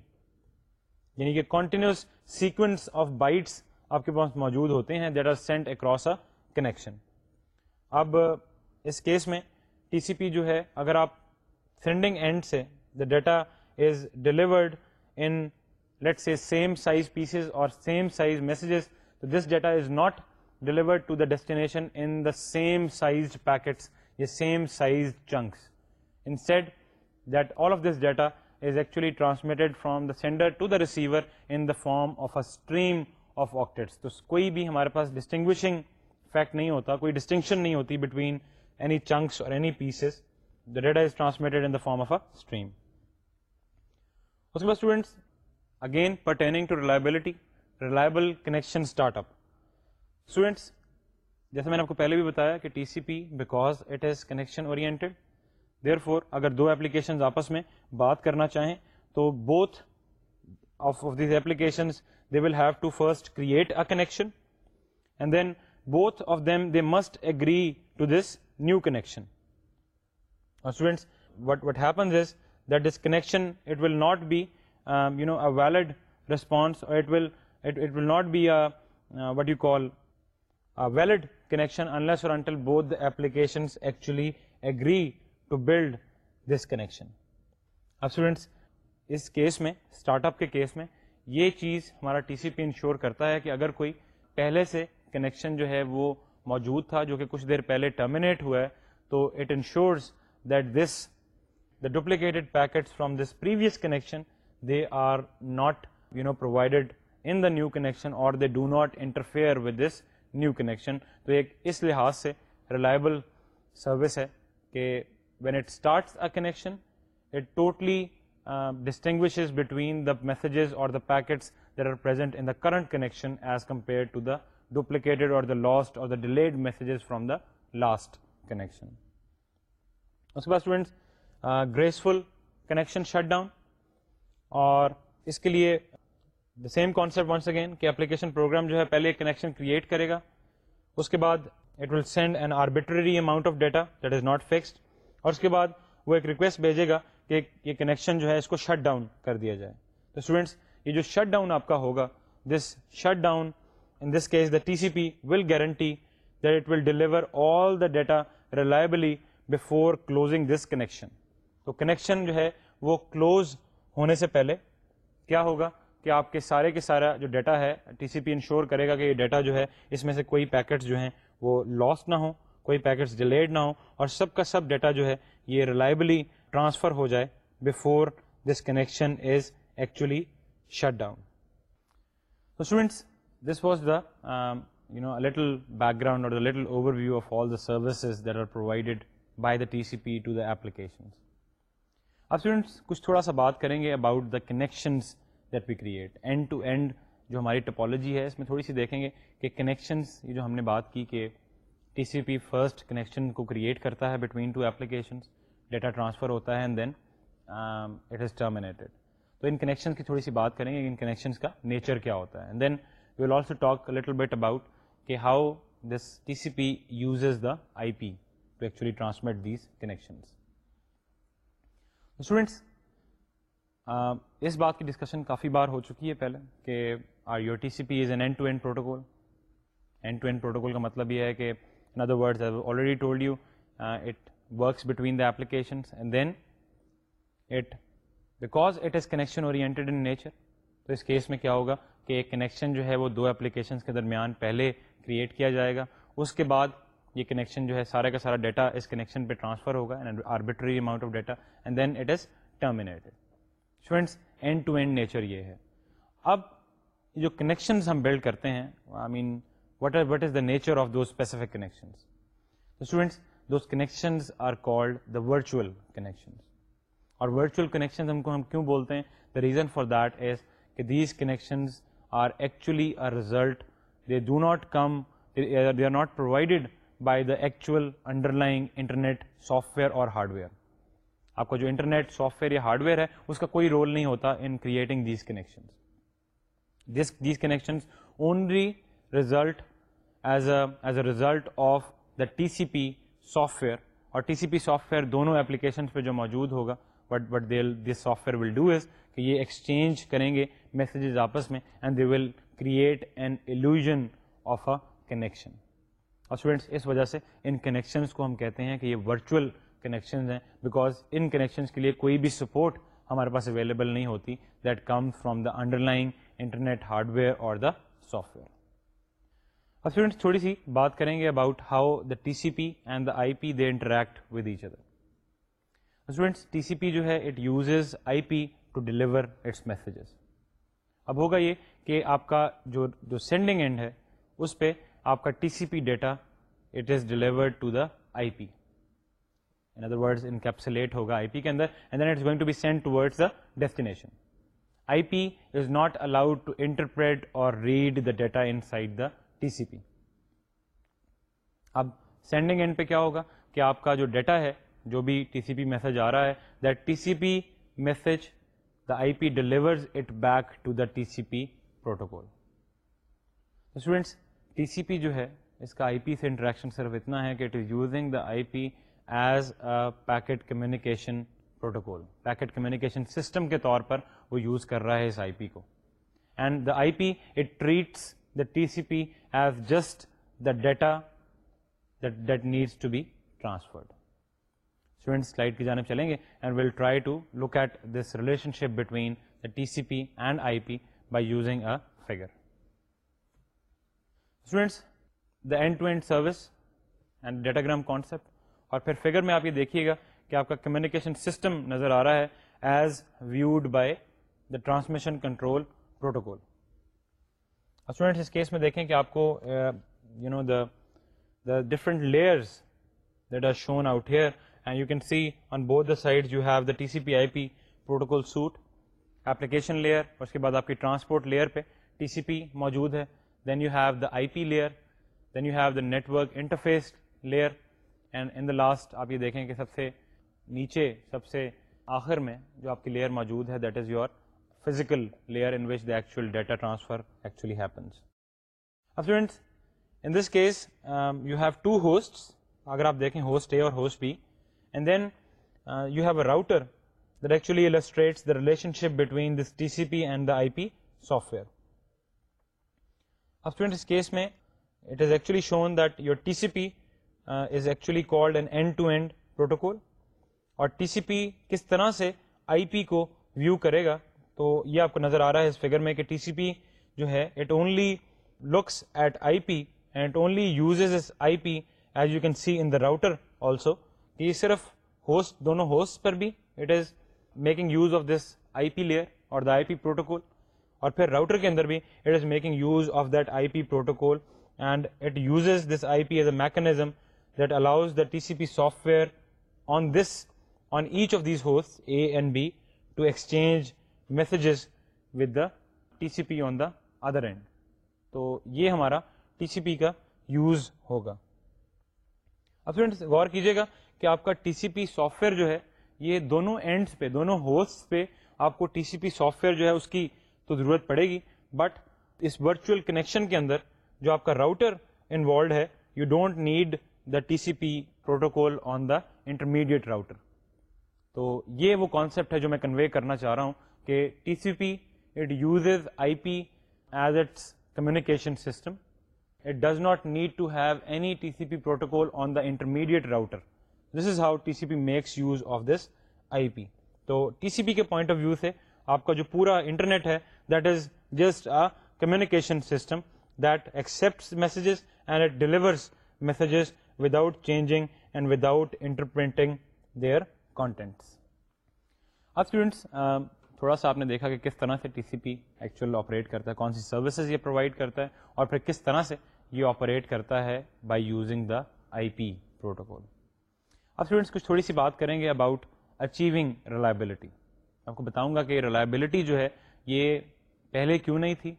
یعنی کہ کانٹینیوس سیکوینس آف بائٹس آپ کے پاس موجود ہوتے ہیں that are sent across a connection اب اس کیس میں ٹی سی پی جو ہے اگر آپ سینڈنگ اینڈ سے the data is delivered in لیٹ سے سیم سائز پیسز اور سیم سائز میسیجز تو this data is not delivered to the destination in the same size packets یا same size chunks instead that all of this data sender to the receiver in the form of stream of آپس تو کوئی بھی ہمارے پاس ڈسٹنگ فیکٹ نہیں ہوتا کوئی ڈسٹنکشن نہیں ہوتی بٹوین اینی چنکس اور ڈیٹاسمیٹڈ ان فارم آف اٹریم اس کے بعد اگین پرٹرنگلٹی ریلائبل کنیکشن اسٹارٹ اپ جیسے میں نے آپ کو پہلے بھی بتایا کہ T C P back it as connection over therefore اگر دو ایپلیکیشن آپس میں بات کرنا چاہیں تو both of of these applications they will have to first create a connection and then both of them they must agree to this new connection students what what happens is that this connection it will not be you know a valid response or it it will will not be what you call valid connection unless or until both the actually agree to build this connection اب اسٹوڈینٹس اس کیس میں اسٹارٹ اپ کے کیس میں یہ چیز ہمارا ٹی سی پی انشور کرتا ہے کہ اگر کوئی پہلے سے کنیکشن جو ہے وہ موجود تھا جو کہ کچھ دیر پہلے ٹرمینیٹ ہوا ہے تو it ensures that this the duplicated packet from this previous connection they are not you know provided in the new connection اور they do not interfere with this new connection تو ایک اس لحاظ سے ریلائبل سروس ہے کہ when it start a connection it totally ڈسٹنگز between the messages اور the packets there آرزنٹ in the current connection as compare from the last connection اس کے بعد گریسفل کنیکشن شٹ ڈاؤن اور اس کے لیے سیم کانسپٹ ونس اگین کہ اپلیکیشن پروگرام جو ہے پہلے کنیکشن کریٹ کرے گا اس کے بعد it will send and arbitrary amount of data that is not fix اور اس کے بعد وہ ایک ریکویسٹ بھیجے گا کہ یہ کنیکشن جو ہے اس کو شٹ ڈاؤن کر دیا جائے تو اسٹوڈینٹس یہ جو شٹ ڈاؤن آپ کا ہوگا this shut down in this case the T C P will guarantee that it will deliver all the data reliably before closing this connection تو کنیکشن جو ہے وہ کلوز ہونے سے پہلے کیا ہوگا کہ آپ کے سارے کے سارا جو ڈیٹا ہے ٹی سی پی انشور کرے گا کہ یہ ڈیٹا جو ہے اس میں سے کوئی پیکٹس جو ہیں وہ لاسٹ نہ ہوں کوئی پیکٹس ڈیلیڈ نہ ہوں اور سب کا سب ڈیٹا جو ہے یہ ریلائبلی ٹرانسفر ہو جائے before this connection is actually shut down تو students this was the you know little back ground اور little overview of all the services that are provided by the T C P to the application اب اسٹوڈینٹس کچھ تھوڑا سا بات کریں گے about the connections that we create end to end جو ہماری ٹپالوجی ہے اس میں تھوڑی سی دیکھیں گے کہ کنیکشنس جو ہم نے بات کی کہ ٹی سی پی فرسٹ کنیکشن کو کریٹ کرتا ہے between two applications data transfer ہوتا ہے اینڈ دین اٹ از تو ان کنیکشنس کی تھوڑی سی بات کریں گے ان کنیکشنس کا نیچر کیا ہوتا ہے and then we will also talk little bit about کہ how this T C P uses the I P to actually transmit these connections students اس بات کی ڈسکشن کافی بار ہو چکی ہے پہلے کہ are you T C P is an end to end protocol end to end protocol کا مطلب یہ ہے کہ told you it works between the application and then it because it is connection oriented in nature تو اس کیس میں کیا ہوگا کہ ایک کنیکشن جو ہے وہ دو اپلیکیشنس کے درمیان پہلے کریٹ کیا جائے گا اس کے بعد یہ کنیکشن جو ہے سارے کا سارا ڈیٹا اس کنیکشن پہ ٹرانسفر ہوگا arbitrary amount of data and then it is terminated students end to end nature یہ ہے اب جو کنیکشنز ہم بلڈ کرتے ہیں I mean what what is the nature of do specific connections students those connections are called the virtual connection اور ورچوئل کنیکشنز ہم کو ہم کیوں بولتے ہیں the reason for that is کہ these connections are actually a result they do not come they are not provided by the actual under line internet software اور ہارڈ ویئر آپ کا جو انٹرنیٹ سافٹ ویئر یا ہارڈ ویئر ہے اس کا کوئی رول نہیں ہوتا in creating these connections this these connections only result as a as a result of the T C P software اور ٹی سی پی سافٹ ویئر دونوں ایپلیکیشنس پہ جو موجود ہوگا but but they this software will do is از کہ یہ ایکسچینج کریں گے میسیجز آپس میں and they will create an illusion of a connection اور اسٹوڈینٹس اس وجہ سے ان کنیکشنز کو ہم کہتے ہیں کہ یہ ورچوئل کنیکشنز ہیں بیکاز ان کنیکشنز کے لیے کوئی بھی سپورٹ ہمارے پاس اویلیبل نہیں ہوتی that comes from the under line internet hardware اور دا سافٹ ویئر اب اسٹوڈینٹس تھوڑی سی بات کریں گے about how the T C P and the I P they interact with each other students T سی پی جو ہے it uses I P to deliver its messages اب ہوگا یہ کہ آپ کا جو جو سینڈنگ اینڈ ہے اس پہ آپ کا T C P data it is delivered to the I P in other word encapsulate ہوگا آئی پی کے اندر and then it going to be send toward the destination I P is not allowed to interpret اور read the data inside the T C P اب سینڈنگ اینڈ پہ کیا ہوگا کہ آپ کا جو ڈیٹا ہے جو بھی ٹی سی پی میسج آ رہا ہے that T C P message the I P it back to the T C P protocol students T سی پی جو ہے اس کا آئی پی سے انٹریکشن صرف اتنا ہے کہ it is using the I P as packet communication protocol packet communication system کے طور پر وہ یوز کر رہا ہے اس آئی پی کو and the I P it treats T C P as just the data the that needs to be transferred students light کی جانب چلیں گے and will try to look at this relationship between the T C P and I P by using a figure students the end to end service and datagram concept اور پھر فگر میں آپ یہ دیکھیے گا کہ آپ کا کمیونیکیشن سسٹم نظر آ رہا ہے as viewed by the transmission control protocol students اس کیس میں دیکھیں کہ آپ کو you know the the different layers that are shown out here and you can see on بہت the side you have the T C P I P protocol suite application layer اس کے بعد آپ کی ٹرانسپورٹ لیئر پہ ٹی سی پی موجود ہے then you have the I P layer then you have the network interface layer and in the last آپ یہ دیکھیں کہ سب سے نیچے سب سے آخر میں جو آپ کی لیئر موجود ہے that is your physical layer in which the actual data transfer actually is you have two hosts اگر آپ دیکھیں ہوسٹ اے اور relationship between this T C P and the I P software افرینڈس case میں it as actually shown the is actually called an end to end protocol اور ٹی سی پی کس طرح سے آئی پی کو ویو کرے گا تو یہ آپ کو نظر آ رہا ہے اس فگر میں کہ ٹی سی پی جو ہے it only looks at I P and it only uses اس I P as you can see in the router also کہ صرف ہوسٹ دونوں ہوسٹ پر بھی it is making use of this I P layer اور دا آئی پی پروٹوکول اور پھر راؤٹر کے اندر بھی it is making use of that I P protocol and it uses this I P as a mechanism that allows the T C P software on this on each of these host A and B to exchange messages with the T C P on the other end تو یہ ہمارا ٹی سی پی کا یوز ہوگا اب فرینڈس غور کیجیے گا کہ آپ کا ٹی سی پی سافٹ ویئر جو ہے یہ دونوں اینڈ پہ دونوں ہوسٹ پہ آپ کو ٹی سی پی سافٹ ویئر جو ہے اس کی تو ضرورت پڑے گی بٹ اس ورچوئل کنیکشن کے اندر جو آپ کا راؤٹر انوالوڈ ہے you don't need the T C P protocol on the intermediate router تو یہ وہ کانسیپٹ ہے جو میں کنوے کرنا چاہ رہا ہوں کہ T C P it uses I P as its communication system it does not need to have any T C P protocol on the intermediate router this is how T C P makes use of this I P تو ٹی سی پی کے پوائنٹ آف ویو سے آپ کا جو پورا انٹرنیٹ ہے that is just a communication system that accept messages and it delivers messages without changing and without interpreting their contents اب اسٹوڈینٹس تھوڑا سا آپ نے دیکھا کہ کس طرح سے ٹی سی پی ایکچوئل آپریٹ کرتا ہے کون سی سروسز یہ پرووائڈ کرتا ہے اور پھر کس طرح سے یہ آپریٹ کرتا ہے by using the I P protocol اب اسٹوڈینٹس کچھ تھوڑی سی بات کریں گے اباؤٹ اچیونگ ریلائبلٹی آپ کو بتاؤں گا کہ ریلائبلٹی جو ہے یہ پہلے کیوں نہیں تھی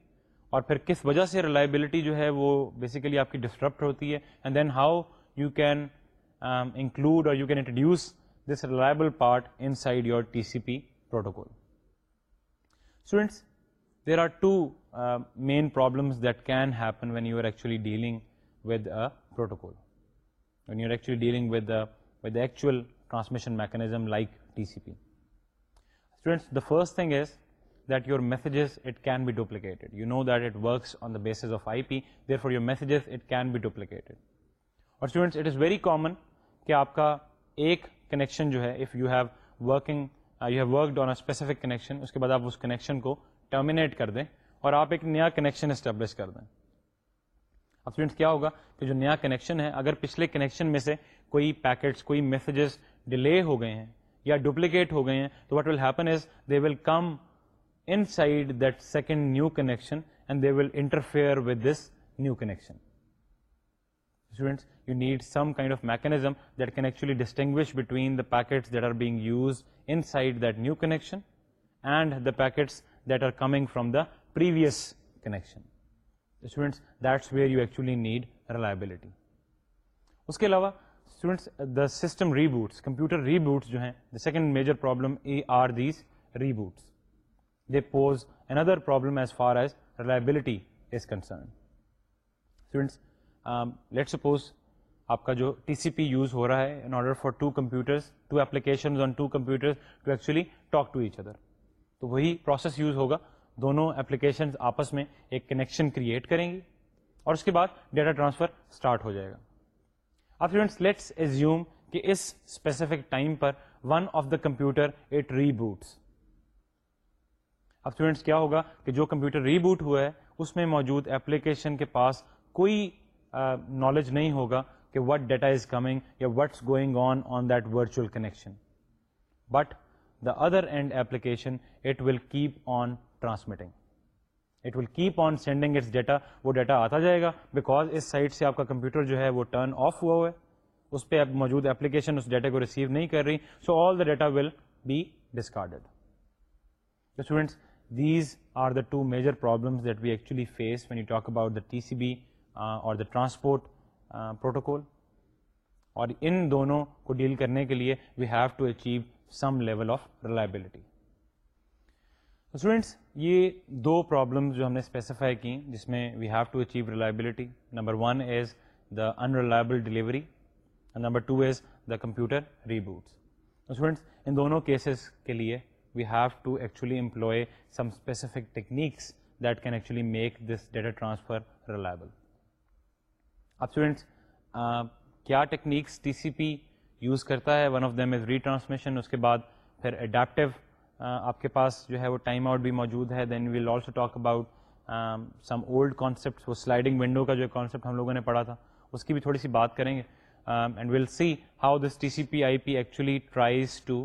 اور پھر کس وجہ سے ریلائبلٹی جو ہے وہ بیسیکلی آپ کی ڈسٹرپٹ ہوتی ہے and then how you can include اور you can introduce this reliable part inside your T C P protocol students there are two main problems that can happen when you are actually dealing with protocol when you are actually dealing actual transmission mechanism like T C پیڈس the first thing is that your messages it can be duplicated you know that it works on the basis of I P there for your messages it can duplicated or it is very common کہ آپ کا ایک کنیکشن جو ہے if you have working you have worked on a specific connection اس کے بعد آپ اس کنیکشن کو ٹرمینیٹ کر دیں اور آپ ایک نیا کنیکشن اسٹیبلش کر دیں اب فرینڈس کیا ہوگا کہ جو نیا کنیکشن ہے اگر پچھلے کنیکشن میں سے کوئی پیکٹس کوئی میسیجز ڈیلے ہو گئے ہیں یا ڈپلیکیٹ ہو گئے ہیں تو what will happen is they will come inside that second new connection and they will interfere with this new connection students you need some kind of mechanism that can actually distinguish between the packets that are inside that new connection and the packets that are coming from the previous connection that's where you ایچولی نیڈ رلائبلٹی اس کے علاوہ سسٹم ریبوٹس کمپیوٹر ریبوٹس جو ہیں second major problem reboots they pose another problem as far as رٹی is concern let um, suppose آپ کا جو ٹی سی پی یوز ہو رہا ہے in order for to to to to on actually talk to each other تو وہی پروسیس یوز ہوگا دونوں اپلیکیشنز آپس میں ایک کنیکشن کریٹ کریں گی اور اس کے بعد ڈیٹا ٹرانسفر اسٹارٹ ہو جائے گا اب فرینڈس لیٹس ایزیوم کہ اس اسپیسیفک ٹائم پر one of the computer it reboots اب اسٹوڈینٹس کیا ہوگا کہ جو کمپیوٹر ری بوٹ ہوا ہے اس میں موجود اپلیکیشن کے پاس کوئی نالج نہیں ہوگا کہ وٹ ڈیٹا از کمنگ یا what's going on on that virtual connection but the other end application it will keep on transmitting it will keep on sending its data وہ ڈیٹا آتا جائے گا بیکاز اس سائٹ سے آپ کا کمپیوٹر جو ہے وہ ٹرن آف ہوا ہوا ہے اس پہ موجود ایپلیکیشن اس ڈیٹا کو ریسیو نہیں کر رہی so all the data will be discarded students these are the two major problems that we actually face when you talk about the T C B اور دا ٹرانسپورٹ پروٹوکول اور ان دونوں کو ڈیل کرنے کے لیے we have to achieve some level of reliability students یہ دو پرابلمس جو ہم نے اسپیسیفائی کی جس میں we have to achieve reliability number one is the unreliable delivery number two is the computer reboots students ان دونوں کیسز کے لیے we have to actually employ some specific techniques that can actually make this data transfer reliable اب اسٹوڈینٹس کیا ٹیکنیکس ٹی سی پی یوز کرتا ہے one of them is retransmission اس کے بعد پھر اڈیپٹیو آپ کے پاس جو ہے وہ ٹائم آؤٹ بھی موجود ہے then we'll also talk about some old concept وہ سلائڈنگ ونڈو کا جو کانسیپٹ ہم لوگوں نے پڑھا تھا اس کی بھی تھوڑی سی بات کریں گے and we'll see how this T C P I P actually tries to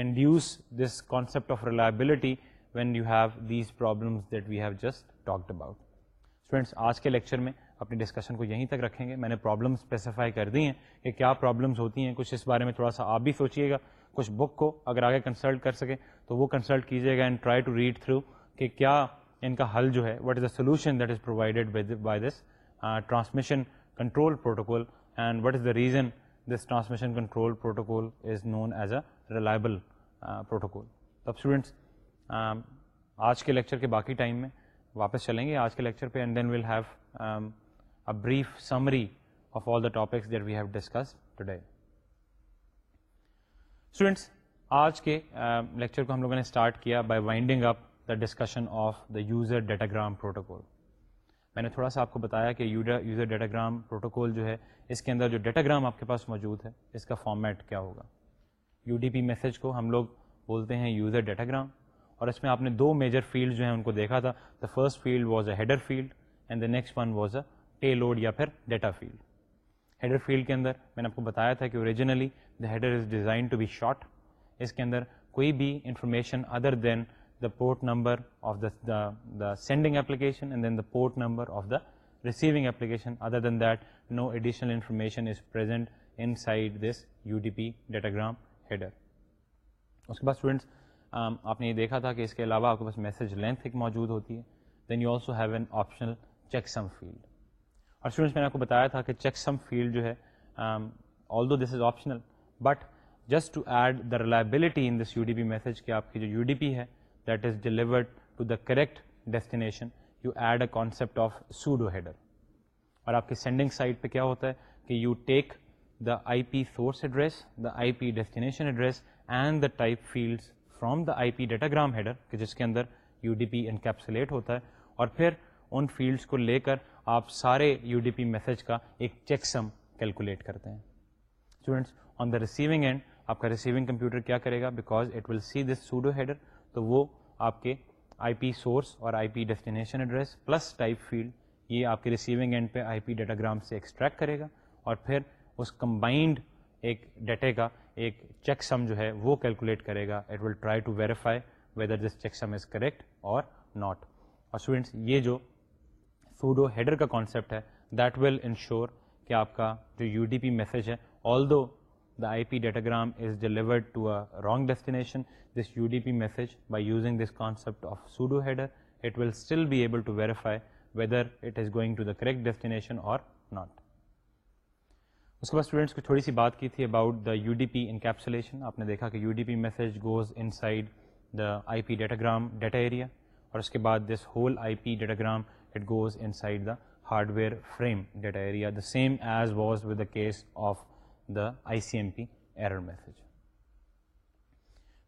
induce this concept of reliability when you have these problems that we have just talked students آج کے لیکچر میں اپنی ڈسکشن کو یہیں تک رکھیں گے میں نے پرابلم اسپیسیفائی کر دی ہیں کہ کیا پرابلمس ہوتی ہیں کچھ اس بارے میں تھوڑا سا آپ بھی سوچیے گا کچھ بک کو اگر آگے کنسلٹ کر سکیں تو وہ کنسلٹ کیجیے گا and try to read through کہ کیا ان کا حل جو ہے what is the solution that is provided by this transmission control protocol and what is the reason this transmission control protocol is known as a reliable protocol تب اسٹوڈنٹس آج کے لیکچر کے باقی ٹائم میں واپس چلیں گے آج کے لیکچر پہ and then will have today. Topics آج کے لیکچر کو ہم لوگوں نے اسٹارٹ کیا by winding up the the discussion of user datagram protocol میں نے تھوڑا سا آپ کو بتایا کہ یوزر ڈیٹاگرام پروٹوکول جو ہے اس کے اندر جو ڈیٹاگرام آپ کے پاس موجود ہے اس کا فارمیٹ کیا ہوگا یو ڈی پی میسج کو ہم لوگ بولتے ہیں یوزر ڈیٹاگرام اور اس میں آپ نے دو میجر فیلڈ جو ہیں ان کو دیکھا تھا the first field was a header field and the next one was a payload یا پھر ڈیٹا فیلڈ ہیڈر فیلڈ کے اندر میں نے آپ کو بتایا تھا کہ originally the header is design to be short اس کے اندر کوئی بھی information other than the port number of the the sending application and then the port number of the receiving application other than that no additional information is present inside this U D P datagram header اس کے بعد اسٹوڈنٹس um, آپ نے یہ دیکھا تھا کہ اس کے علاوہ آپ کے پاس میسج لینتھ ایک موجود ہوتی ہے then you also have an optional check sum field اور اسٹوڈنٹس میں نے آپ کو بتایا تھا کہ چیک سم فیلڈ جو ہے although this is optional but just to add the reliability in this U D P message کہ آپ کی جو یو ڈی پی ہے that is delivered to the correct destination you add a concept of pseudo header اور آپ کے سینڈنگ سائٹ پہ کیا ہوتا ہے کہ you take the I P source address the I P destination address and the type fields from the I P datagram header کہ جس کے اندر یو ڈی پی انکیپسولیٹ ہوتا ہے اور پھر ان فیلڈس کو لے کر آپ سارے یو ڈی پی میسج کا ایک چیک سم کیلکولیٹ کرتے ہیں students on the receiving end آپ کا ریسیونگ کمپیوٹر کیا کرے گا because it will see this pseudo header تو وہ آپ کے آئی پی سورس اور I P destination address plus type field یہ آپ کے ریسیونگ اینڈ پہ آئی پی ڈیٹاگرام سے ایکسٹریکٹ کرے گا اور پھر اس کمبائنڈ ایک ڈیٹے کا ایک چیک سم جو ہے وہ کیلکولیٹ کرے گا it will try to verify whether this check sum is correct or not اور اسٹوڈنٹس یہ جو سوڈو ہیڈر کا کانسیپٹ ہے دیٹ ول انشور کہ آپ کا جو یو ڈی پی میسج ہے although the I P datagram is delivered to a wrong destination this U D P message by using this concept of pseudo header it will still be able to verify weather it is going to the correct destination or not اس کے بعد اسٹوڈنٹس کو تھوڑی سی بات کی تھی about the U D P encapsulation آپ نے دیکھا کہ U D P message goes inside the I P datagram data area اور اس کے بعد this whole I P datagram it goes inside the hardware frame case of the I C M P ایرج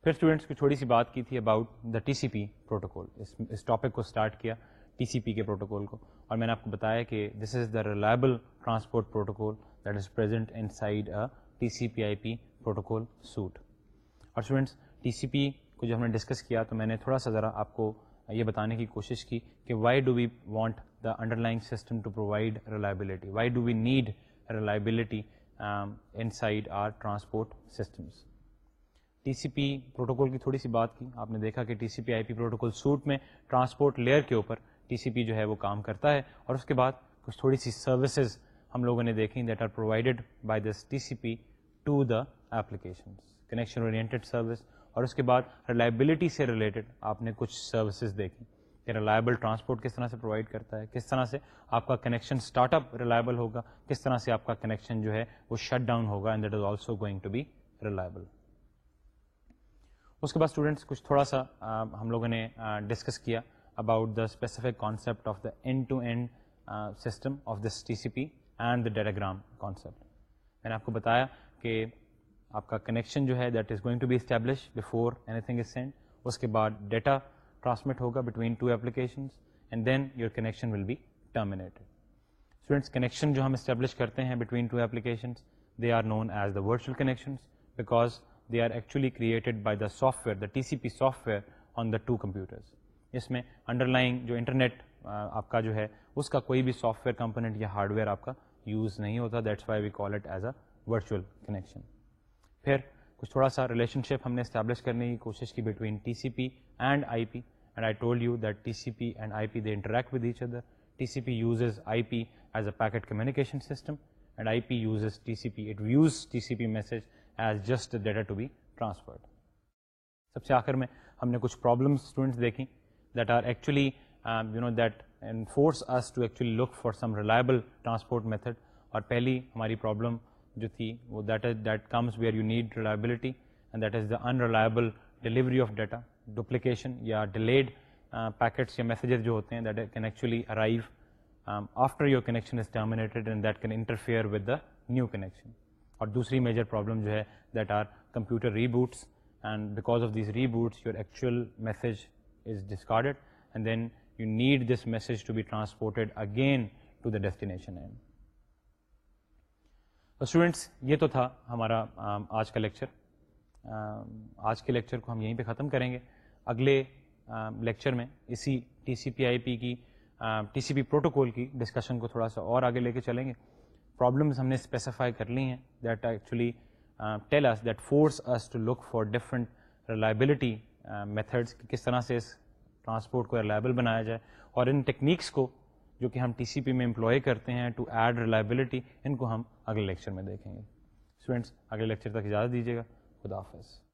پھر اسٹوڈنٹس کی تھوڑی سی بات کی تھی about the T C P protocol اس ٹاپک کو اسٹارٹ کیا ٹی سی پی کے پروٹوکول کو اور میں نے آپ کو بتایا کہ this is the reliable transport protocol that is present inside T C P I P protocol suite اور اسٹوڈنٹس ٹی سی پی کو جب ہم نے ڈسکس کیا تو میں نے تھوڑا سا ذرا آپ کو یہ بتانے کی کوشش کی کہ why do we want the under line system to provide reliability why do we need reliability inside our transport systems T C P protocol کی تھوڑی سی بات کی آپ نے دیکھا کہ T C P I P protocol suite میں ٹرانسپورٹ لیئر کے اوپر ٹی سی پی جو ہے وہ کام کرتا ہے اور اس کے بعد کچھ تھوڑی سی سروسز ہم لوگوں نے دیکھیں that are provided by this T C P to the applications connection oriented service اور اس کے بعد ریلائبلٹی سے ریلیٹڈ آپ نے کچھ سروسز دیکھی کہ ریلائبل ٹرانسپورٹ کس طرح سے پرووائڈ کرتا ہے کس طرح سے آپ کا کنیکشن اسٹارٹ اپ ریلائبل ہوگا کس طرح سے آپ کا کنیکشن جو ہے وہ شٹ ڈاؤن ہوگا and that is also going to be reliable اس کے بعد اسٹوڈنٹس کچھ تھوڑا سا ہم لوگوں نے ڈسکس کیا about the specific concept of the end to end system of this T C P and the datagram concept میں نے آپ کو بتایا کہ آپ کا کنیکشن جو ہے that is going to be establish before anything is send اس کے بعد ڈیٹا ٹرانسمٹ ہوگا between two applications and then your connection will be terminated students connection جو ہم اسٹیبلش کرتے ہیں between two applications they are known as the virtual connections because they are actually created by the software the T C P software on the two computers اس میں انڈر لائن جو انٹرنیٹ uh, آپ کا جو ہے اس کا کوئی بھی سافٹ ویئر کمپوننٹ یا ہارڈ ویئر آپ کا یوز نہیں ہوتا that's why we call it as a virtual connection پھر کچھ تھوڑا سا ریلیشن شپ ہم نے اسٹیبلش کرنے کی کوشش کی between T C P and I P and I told you that T C P and I P they interact with each other T C P uses I P as a packet communication system and I P uses T C P it use T C P message as just data to be transferred سب سے آخر میں ہم نے کچھ پرابلمس اسٹوڈنٹس دیکھیں that are actually you know that and forces us to actually look for some reliable transport method اور پہلی ہماری پرابلم جو تھی وہ that is that comes where you need reliability and that is the unreliable delivery of data duplication یا ڈیلیڈ پیکٹس یا میسیجز جو ہوتے ہیں that can actually arrive after your connection is terminated and that can interfere with the new connection اور دوسری میجر پرابلم جو ہے that are computer reboots and because of these reboots your actual message is discarded and then you need this message to be transported again to the destination and students یہ تو تھا ہمارا آج کا لیکچر آج کے لیکچر کو ہم یہیں پہ ختم کریں گے اگلے لیکچر میں اسی T C P I P کی ٹی سی پی پروٹوکول کی ڈسکشن کو تھوڑا سا اور آگے لے کے چلیں گے پرابلمس ہم نے اسپیسیفائی کر لی ہیں that actually tell us that forces us to look for different reliability methods کہ کس طرح سے اس ٹرانسپورٹ کو ریلائبل بنایا جائے اور ان ٹیکنیکس کو جو کہ ہم ٹی سی پی میں امپلائی کرتے ہیں ٹو ایڈ ریلائبلٹی ان کو ہم اگلے لیکچر میں دیکھیں گے اسٹوڈینٹس اگلے لیکچر تک اجازت دیجیے گا خدا حافظ